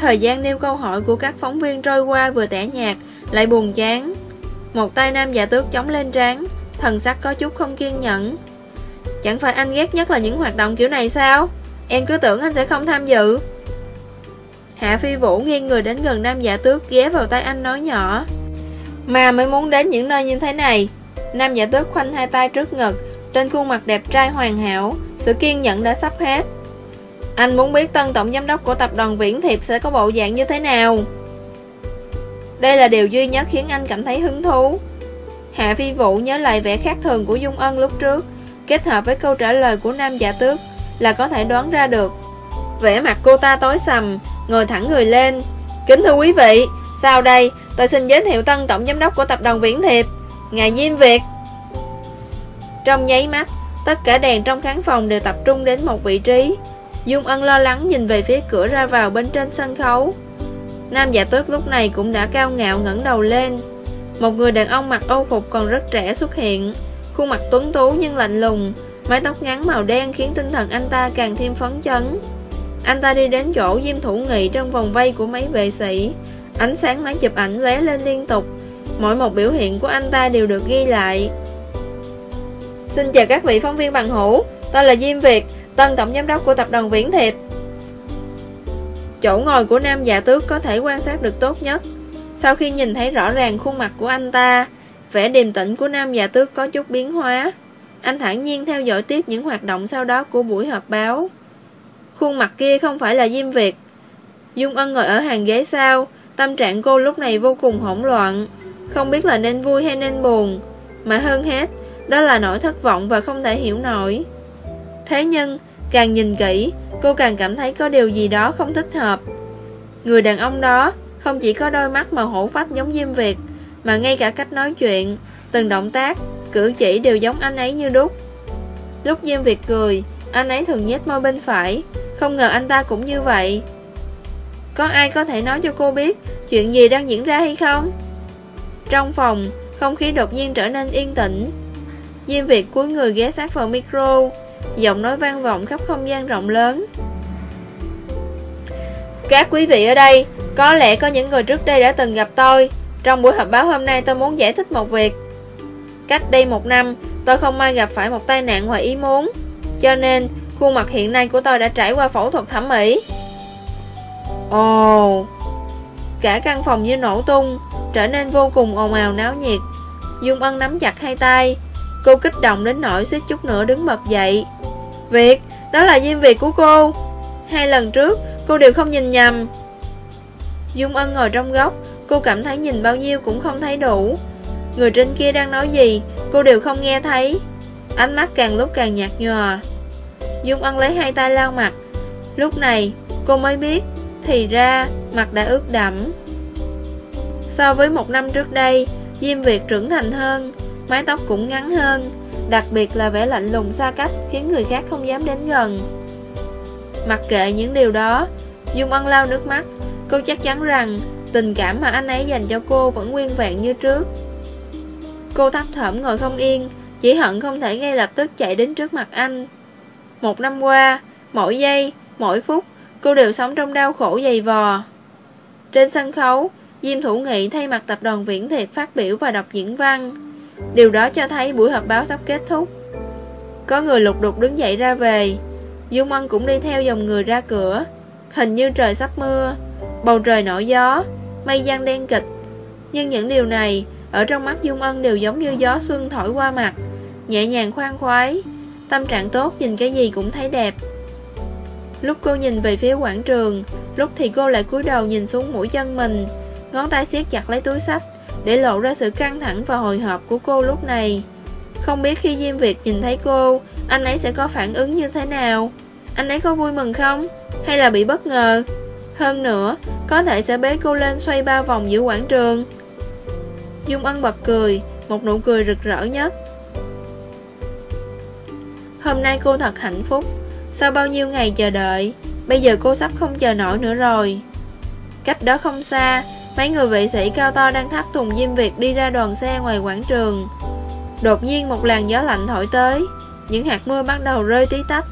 A: Thời gian nêu câu hỏi của các phóng viên trôi qua vừa tẻ nhạt, lại buồn chán. Một tay nam giả tước chống lên trán, thần sắc có chút không kiên nhẫn. Chẳng phải anh ghét nhất là những hoạt động kiểu này sao Em cứ tưởng anh sẽ không tham dự. Hạ Phi Vũ nghiêng người đến gần Nam Giả Tước, ghé vào tay anh nói nhỏ. Mà mới muốn đến những nơi như thế này. Nam Giả Tước khoanh hai tay trước ngực, Trên khuôn mặt đẹp trai hoàn hảo, Sự kiên nhẫn đã sắp hết. Anh muốn biết tân tổng giám đốc của tập đoàn Viễn Thiệp sẽ có bộ dạng như thế nào? Đây là điều duy nhất khiến anh cảm thấy hứng thú. Hạ Phi Vũ nhớ lại vẻ khác thường của Dung Ân lúc trước, Kết hợp với câu trả lời của Nam Giả Tước. Là có thể đoán ra được. Vẻ mặt cô ta tối sầm, Ngồi thẳng người lên. Kính thưa quý vị, Sau đây tôi xin giới thiệu tân tổng giám đốc của tập đoàn Viễn Thiệp, Ngài Diêm Việt. Trong nháy mắt, Tất cả đèn trong khán phòng đều tập trung đến một vị trí. Dung Ân lo lắng nhìn về phía cửa ra vào bên trên sân khấu. Nam giả tước lúc này cũng đã cao ngạo ngẩng đầu lên. Một người đàn ông mặc âu phục còn rất trẻ xuất hiện. Khuôn mặt tuấn tú nhưng lạnh lùng Mái tóc ngắn màu đen khiến tinh thần anh ta càng thêm phấn chấn. Anh ta đi đến chỗ Diêm Thủ Nghị trong vòng vây của mấy vệ sĩ. Ánh sáng máy chụp ảnh lóe lên liên tục. Mỗi một biểu hiện của anh ta đều được ghi lại. Xin chào các vị phóng viên bằng hữu. Tôi là Diêm Việt, Tân tổng giám đốc của tập đoàn Viễn Thiệp. Chỗ ngồi của nam giả tước có thể quan sát được tốt nhất. Sau khi nhìn thấy rõ ràng khuôn mặt của anh ta, Vẻ điềm tĩnh của nam giả tước có chút biến hóa. Anh thản nhiên theo dõi tiếp những hoạt động sau đó của buổi họp báo. Khuôn mặt kia không phải là Diêm Việt. Dung Ân ngồi ở hàng ghế sau Tâm trạng cô lúc này vô cùng hỗn loạn. Không biết là nên vui hay nên buồn Mà hơn hết Đó là nỗi thất vọng và không thể hiểu nổi. Thế nhưng Càng nhìn kỹ Cô càng cảm thấy có điều gì đó không thích hợp. Người đàn ông đó Không chỉ có đôi mắt màu hổ phách giống Diêm Việt mà ngay cả cách nói chuyện Từng động tác, cử chỉ đều giống anh ấy như đúc. Lúc Diêm Việt cười, Anh ấy thường nhếch môi bên phải. Không ngờ anh ta cũng như vậy. Có ai có thể nói cho cô biết Chuyện gì đang diễn ra hay không? Trong phòng, Không khí đột nhiên trở nên yên tĩnh. Diêm Việt cúi người ghé sát vào micro, Giọng nói vang vọng khắp không gian rộng lớn. Các quý vị ở đây, Có lẽ có những người trước đây đã từng gặp tôi. Trong buổi họp báo hôm nay tôi muốn giải thích một việc. Cách đây một năm, Tôi không may gặp phải một tai nạn ngoài ý muốn. Cho nên, khuôn mặt hiện nay của tôi đã trải qua phẫu thuật thẩm mỹ. Ồ, Cả căn phòng như nổ tung, Trở nên vô cùng ồn ào náo nhiệt. Dung Ân nắm chặt hai tay, Cô kích động đến nỗi suýt chút nữa đứng bật dậy. Việt Đó là diêm việc của cô. Hai lần trước, cô đều không nhìn nhầm. Dung Ân ngồi trong góc, Cô cảm thấy nhìn bao nhiêu cũng không thấy đủ. Người trên kia đang nói gì? Cô đều không nghe thấy. Ánh mắt càng lúc càng nhạt nhòa. Dung Ân lấy hai tay lau mặt. Lúc này, cô mới biết, Thì ra, mặt đã ướt đẫm. So với một năm trước đây, Diêm Việt trưởng thành hơn, Mái tóc cũng ngắn hơn, Đặc biệt là vẻ lạnh lùng xa cách Khiến người khác không dám đến gần. Mặc kệ những điều đó, Dung Ân lau nước mắt. Cô chắc chắn rằng Tình cảm mà anh ấy dành cho cô vẫn nguyên vẹn như trước. Cô thấp thỏm ngồi không yên Chỉ hận không thể ngay lập tức chạy đến trước mặt anh. Một năm qua Mỗi giây, mỗi phút Cô đều sống trong đau khổ dày vò. Trên sân khấu Diêm Thủ Nghị thay mặt tập đoàn Viễn Thiệp phát biểu và đọc diễn văn. Điều đó cho thấy buổi họp báo sắp kết thúc. Có người lục đục đứng dậy ra về. Dung Ân cũng đi theo dòng người ra cửa. Hình như trời sắp mưa Bầu trời nổi gió mây giăng đen kịch. Nhưng những điều này ở trong mắt Dung Ân đều giống như gió xuân thổi qua mặt. Nhẹ nhàng khoan khoái. Tâm trạng tốt nhìn cái gì cũng thấy đẹp. Lúc cô nhìn về phía quảng trường Lúc thì cô lại cúi đầu nhìn xuống mũi chân mình. Ngón tay siết chặt lấy túi sách Để lộ ra sự căng thẳng và hồi hộp của cô lúc này. Không biết khi Diêm Việt nhìn thấy cô Anh ấy sẽ có phản ứng như thế nào? Anh ấy có vui mừng không? Hay là bị bất ngờ? Hơn nữa, có thể sẽ bế cô lên xoay ba vòng giữa quảng trường. Dung Ân bật cười, một nụ cười rực rỡ nhất. Hôm nay cô thật hạnh phúc. Sau bao nhiêu ngày chờ đợi, bây giờ cô sắp không chờ nổi nữa rồi. Cách đó không xa, mấy người vệ sĩ cao to đang thắt thùng diêm Việt đi ra đoàn xe ngoài quảng trường. Đột nhiên một làn gió lạnh thổi tới, những hạt mưa bắt đầu rơi tí tách.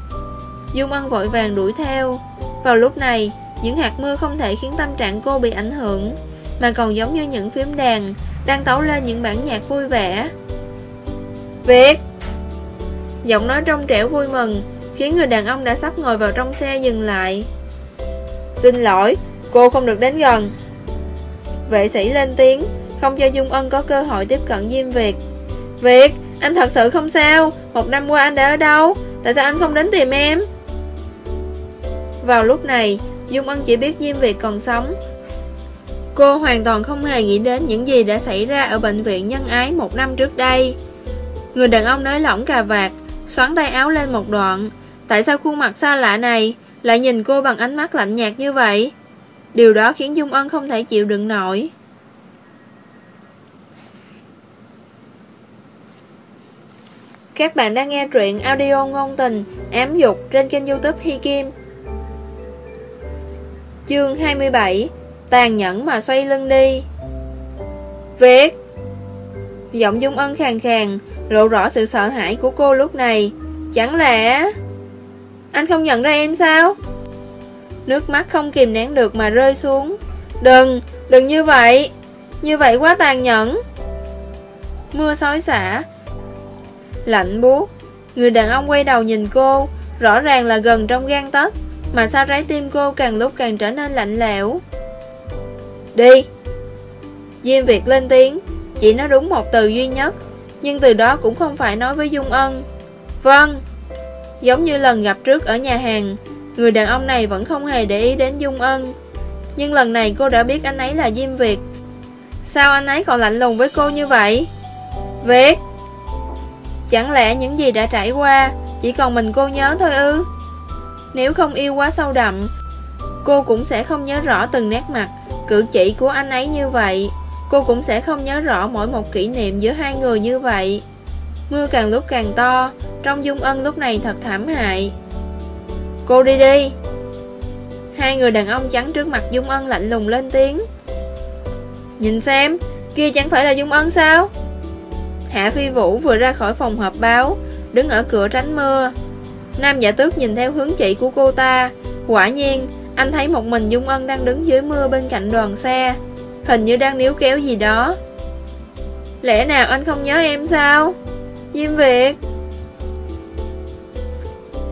A: Dung Ân vội vàng đuổi theo. Vào lúc này, những hạt mưa không thể khiến tâm trạng cô bị ảnh hưởng Mà còn giống như những phím đàn đang tấu lên những bản nhạc vui vẻ. Việt. Giọng nói trong trẻo vui mừng Khiến người đàn ông đã sắp ngồi vào trong xe dừng lại. Xin lỗi Cô không được đến gần. Vệ sĩ lên tiếng Không cho Dung Ân có cơ hội tiếp cận Diêm Việt. Việt Anh thật sự không sao. Một năm qua anh đã ở đâu? Tại sao anh không đến tìm em? Vào lúc này Dung Ân chỉ biết Diêm Việt còn sống Cô hoàn toàn không hề nghĩ đến những gì đã xảy ra ở bệnh viện nhân ái một năm trước đây. Người đàn ông nói lỏng cà vạt, Xoắn tay áo lên một đoạn. Tại sao khuôn mặt xa lạ này Lại nhìn cô bằng ánh mắt lạnh nhạt như vậy? Điều đó khiến Dung Ân không thể chịu đựng nổi. Các bạn đang nghe truyện audio ngôn tình, Ám dục trên kênh youtube Hi Kim. Chương 27 Tàn nhẫn mà xoay lưng đi. Việt Giọng Dung Ân khàn khàn Lộ rõ sự sợ hãi của cô lúc này. Chẳng lẽ Anh không nhận ra em sao? Nước mắt không kìm nén được mà rơi xuống. Đừng, đừng như vậy. Như vậy quá tàn nhẫn. Mưa xói xả. Lạnh buốt. Người đàn ông quay đầu nhìn cô. Rõ ràng là gần trong gan tấc. Mà sao trái tim cô càng lúc càng trở nên lạnh lẽo? Đi. Diêm Việt lên tiếng, Chỉ nói đúng một từ duy nhất, Nhưng từ đó cũng không phải nói với Dung Ân. Vâng Giống như lần gặp trước ở nhà hàng, Người đàn ông này vẫn không hề để ý đến Dung Ân. Nhưng lần này cô đã biết anh ấy là Diêm Việt. Sao anh ấy còn lạnh lùng với cô như vậy? Việt, Chẳng lẽ những gì đã trải qua Chỉ còn mình cô nhớ thôi ư? Nếu không yêu quá sâu đậm, Cô cũng sẽ không nhớ rõ từng nét mặt. Cử chỉ của anh ấy như vậy, Cô cũng sẽ không nhớ rõ mỗi một kỷ niệm giữa hai người như vậy. Mưa càng lúc càng to, Trong dung ân lúc này thật thảm hại. Cô đi đi. Hai người đàn ông trắng trước mặt Dung Ân lạnh lùng lên tiếng. Nhìn xem, Kia chẳng phải là Dung Ân sao? Hạ Phi Vũ vừa ra khỏi phòng họp báo, Đứng ở cửa tránh mưa. Nam giả tước nhìn theo hướng chỉ của cô ta, Quả nhiên anh thấy một mình Dung Ân đang đứng dưới mưa bên cạnh đoàn xe. Hình như đang níu kéo gì đó. Lẽ nào anh không nhớ em sao? Diêm Việt.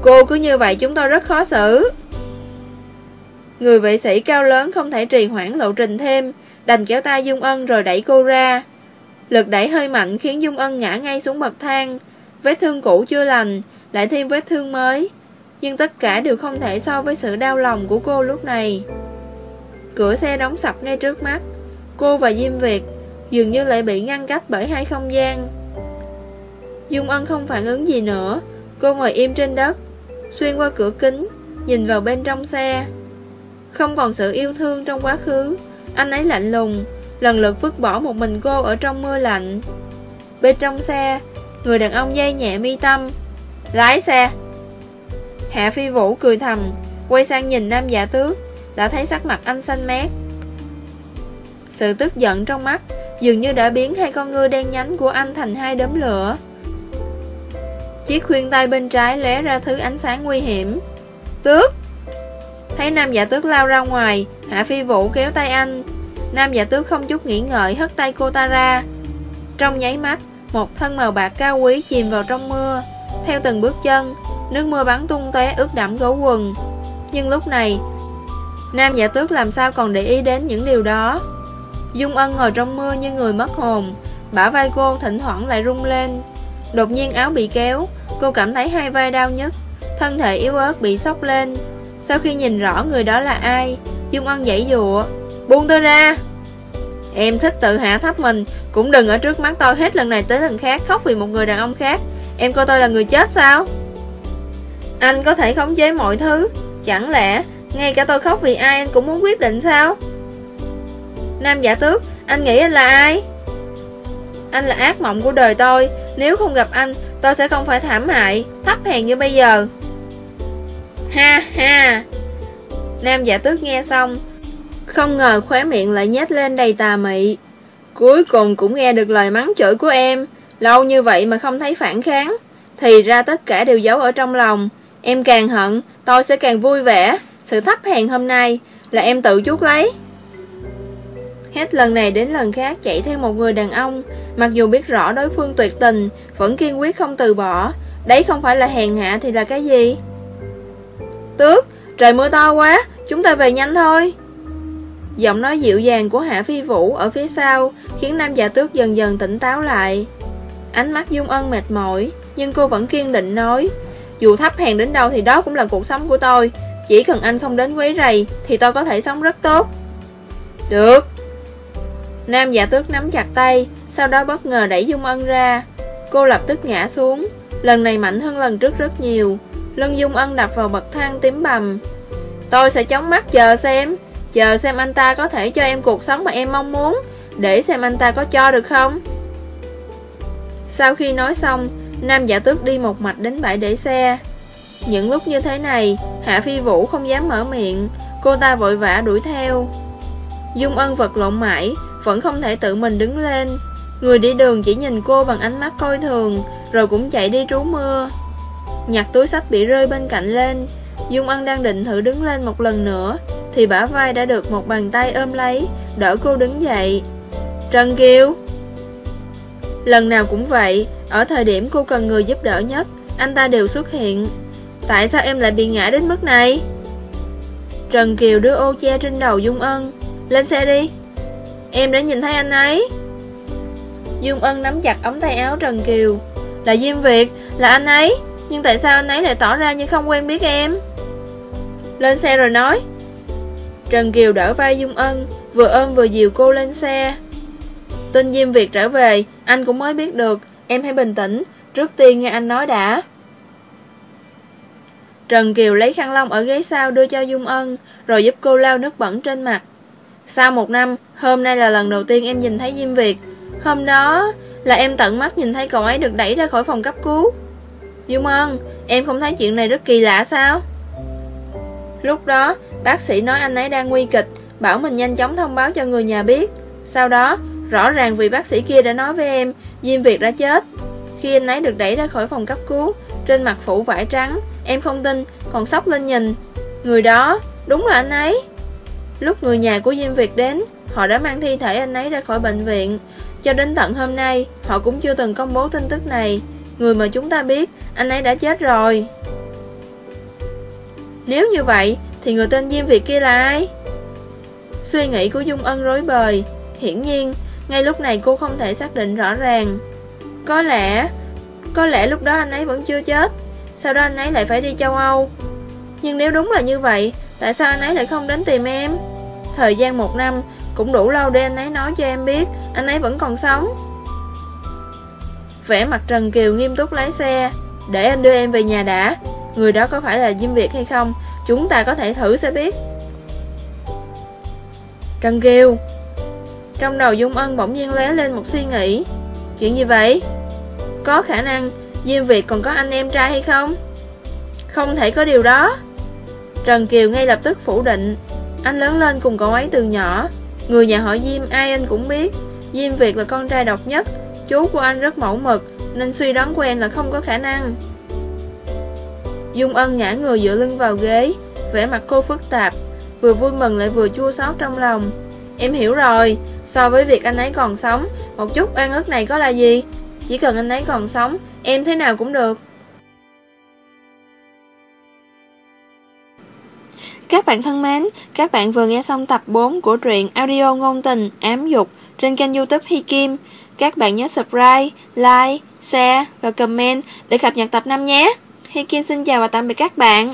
A: Cô cứ như vậy chúng tôi rất khó xử. Người vệ sĩ cao lớn không thể trì hoãn lộ trình thêm. Đành kéo tay Dung Ân rồi đẩy cô ra. Lực đẩy hơi mạnh khiến Dung Ân ngã ngay xuống bậc thang. Vết thương cũ chưa lành, Lại thêm vết thương mới. Nhưng tất cả đều không thể so với sự đau lòng của cô lúc này. Cửa xe đóng sập ngay trước mắt. Cô và Diêm Việt Dường như lại bị ngăn cách bởi hai không gian. Dung Ân không phản ứng gì nữa. Cô ngồi im trên đất, Xuyên qua cửa kính, Nhìn vào bên trong xe. Không còn sự yêu thương trong quá khứ, Anh ấy lạnh lùng, Lần lượt vứt bỏ một mình cô ở trong mưa lạnh. Bên trong xe, Người đàn ông dây nhẹ mi tâm. Lái xe. Hạ Phi Vũ cười thầm, Quay sang nhìn nam giả tước, Đã thấy sắc mặt anh xanh mét. Sự tức giận trong mắt Dường như đã biến hai con ngươi đen nhánh của anh thành hai đốm lửa. Chiếc khuyên tay bên trái lóe ra thứ ánh sáng nguy hiểm. Tước! Thấy nam giả tước lao ra ngoài, Hạ phi vũ kéo tay anh. Nam giả tước không chút nghĩ ngợi, hất tay cô ta ra. Trong nháy mắt, Một thân màu bạc cao quý chìm vào trong mưa, Theo từng bước chân. Nước mưa bắn tung tóe ướt đẫm gấu quần. Nhưng lúc này, Nam giả tước làm sao còn để ý đến những điều đó? Dung Ân ngồi trong mưa như người mất hồn, Bả vai cô thỉnh thoảng lại rung lên. Đột nhiên áo bị kéo, Cô cảm thấy hai vai đau nhất Thân thể yếu ớt bị sốc lên. Sau khi nhìn rõ người đó là ai, Dung Ân dãy dụa, Buông tôi ra! Em thích tự hạ thấp mình, Cũng đừng ở trước mắt tôi hết lần này tới lần khác Khóc vì một người đàn ông khác. Em coi tôi là người chết sao? Anh có thể khống chế mọi thứ. Chẳng lẽ ngay cả tôi khóc vì ai anh cũng muốn quyết định sao? Nam giả tước, Anh nghĩ anh là ai? Anh là ác mộng của đời tôi. Nếu không gặp anh, Tôi sẽ không phải thảm hại, Thấp hèn như bây giờ. Ha ha. Nam giả tước nghe xong, Không ngờ khóe miệng lại nhét lên đầy tà mị. Cuối cùng cũng nghe được lời mắng chửi của em. Lâu như vậy mà không thấy phản kháng, Thì ra tất cả đều giấu ở trong lòng. Em càng hận, Tôi sẽ càng vui vẻ. Sự thấp hèn hôm nay Là em tự chuốc lấy. Hết lần này đến lần khác chạy theo một người đàn ông. Mặc dù biết rõ đối phương tuyệt tình, Vẫn kiên quyết không từ bỏ. Đấy không phải là hèn hạ thì là cái gì? Tước, Trời mưa to quá, Chúng ta về nhanh thôi. Giọng nói dịu dàng của Hạ Phi Vũ ở phía sau Khiến nam giả tước dần dần tỉnh táo lại. Ánh mắt Dung Ân mệt mỏi, Nhưng cô vẫn kiên định nói dù thấp hèn đến đâu thì đó cũng là cuộc sống của tôi. Chỉ cần anh không đến quấy rầy Thì tôi có thể sống rất tốt. Được. Nam giả tước nắm chặt tay, Sau đó bất ngờ đẩy Dung Ân ra. Cô lập tức ngã xuống. Lần này mạnh hơn lần trước rất nhiều. Lân Dung Ân đập vào bậc thang tím bầm. Tôi sẽ chống mắt chờ xem. Chờ xem anh ta có thể cho em cuộc sống mà em mong muốn. Để xem anh ta có cho được không. Sau khi nói xong Nam giả tước đi một mạch đến bãi để xe. Những lúc như thế này, Hạ Phi Vũ không dám mở miệng. Cô ta vội vã đuổi theo. Dung Ân vật lộn mãi, Vẫn không thể tự mình đứng lên. Người đi đường chỉ nhìn cô bằng ánh mắt coi thường, Rồi cũng chạy đi trú mưa. Nhặt túi sách bị rơi bên cạnh lên. Dung Ân đang định thử đứng lên một lần nữa, Thì bả vai đã được một bàn tay ôm lấy, Đỡ cô đứng dậy. Trần Kiều! Lần nào cũng vậy Ở thời điểm cô cần người giúp đỡ nhất Anh ta đều xuất hiện. Tại sao em lại bị ngã đến mức này? Trần Kiều đưa ô che trên đầu Dung Ân. Lên xe đi. Em đã nhìn thấy anh ấy. Dung Ân nắm chặt ống tay áo Trần Kiều. Là Diêm Việt, là anh ấy. Nhưng tại sao anh ấy lại tỏ ra như không quen biết em? Lên xe rồi nói. Trần Kiều đỡ vai Dung Ân Vừa ôm vừa dìu cô lên xe. Tin Diêm Việt trở về, Anh cũng mới biết được. Em hãy bình tĩnh, Trước tiên nghe anh nói đã. Trần Kiều lấy khăn lông ở ghế sau đưa cho Dung Ân, Rồi giúp cô lau nước bẩn trên mặt. Sau một năm, Hôm nay là lần đầu tiên em nhìn thấy Diêm Việt. Hôm đó là em tận mắt nhìn thấy cậu ấy được đẩy ra khỏi phòng cấp cứu. Dung Ân, Em không thấy chuyện này rất kỳ lạ sao? Lúc đó, Bác sĩ nói anh ấy đang nguy kịch, Bảo mình nhanh chóng thông báo cho người nhà biết. Sau đó Rõ ràng vì bác sĩ kia đã nói với em Diêm Việt đã chết Khi anh ấy được đẩy ra khỏi phòng cấp cứu Trên mặt phủ vải trắng Em không tin Còn sốc lên nhìn Người đó Đúng là anh ấy Lúc người nhà của Diêm Việt đến Họ đã mang thi thể anh ấy ra khỏi bệnh viện cho đến tận hôm nay, họ cũng chưa từng công bố tin tức này. Người mà chúng ta biết, anh ấy đã chết rồi. Nếu như vậy, thì người tên Diêm Việt kia là ai? Suy nghĩ của Dung Ân rối bời. Hiển nhiên, ngay lúc này cô không thể xác định rõ ràng. Có lẽ, có lẽ lúc đó anh ấy vẫn chưa chết. Sau đó anh ấy lại phải đi châu Âu. Nhưng nếu đúng là như vậy, tại sao anh ấy lại không đến tìm em? Thời gian một năm, cũng đủ lâu để anh ấy nói cho em biết Anh ấy vẫn còn sống Vẽ mặt Trần Kiều nghiêm túc lái xe Để anh đưa em về nhà đã Người đó có phải là Diêm Việt hay không Chúng ta có thể thử sẽ biết Trần Kiều trong đầu Dung Ân bỗng nhiên lóe lên một suy nghĩ. Chuyện gì vậy? Có khả năng Diêm Việt còn có anh em trai hay không? Không thể có điều đó. Trần Kiều ngay lập tức phủ định. Anh lớn lên cùng cậu ấy từ nhỏ. Người nhà họ Diêm ai anh cũng biết. Diêm Việt là con trai độc nhất. Chú của anh rất mẫu mực, Nên suy đoán của em là không có khả năng. Dung Ân ngã người dựa lưng vào ghế, vẻ mặt cô phức tạp, Vừa vui mừng lại vừa chua xót trong lòng. Em hiểu rồi So với việc anh ấy còn sống Một chút oan ức này có là gì Chỉ cần anh ấy còn sống Em thế nào cũng được Các bạn thân mến, các bạn vừa nghe xong tập 4 của truyện audio ngôn tình ám dục trên kênh youtube Hi Kim. Các bạn nhớ subscribe, like, share và comment để cập nhật tập 5 nhé. Hi Kim xin chào và tạm biệt các bạn.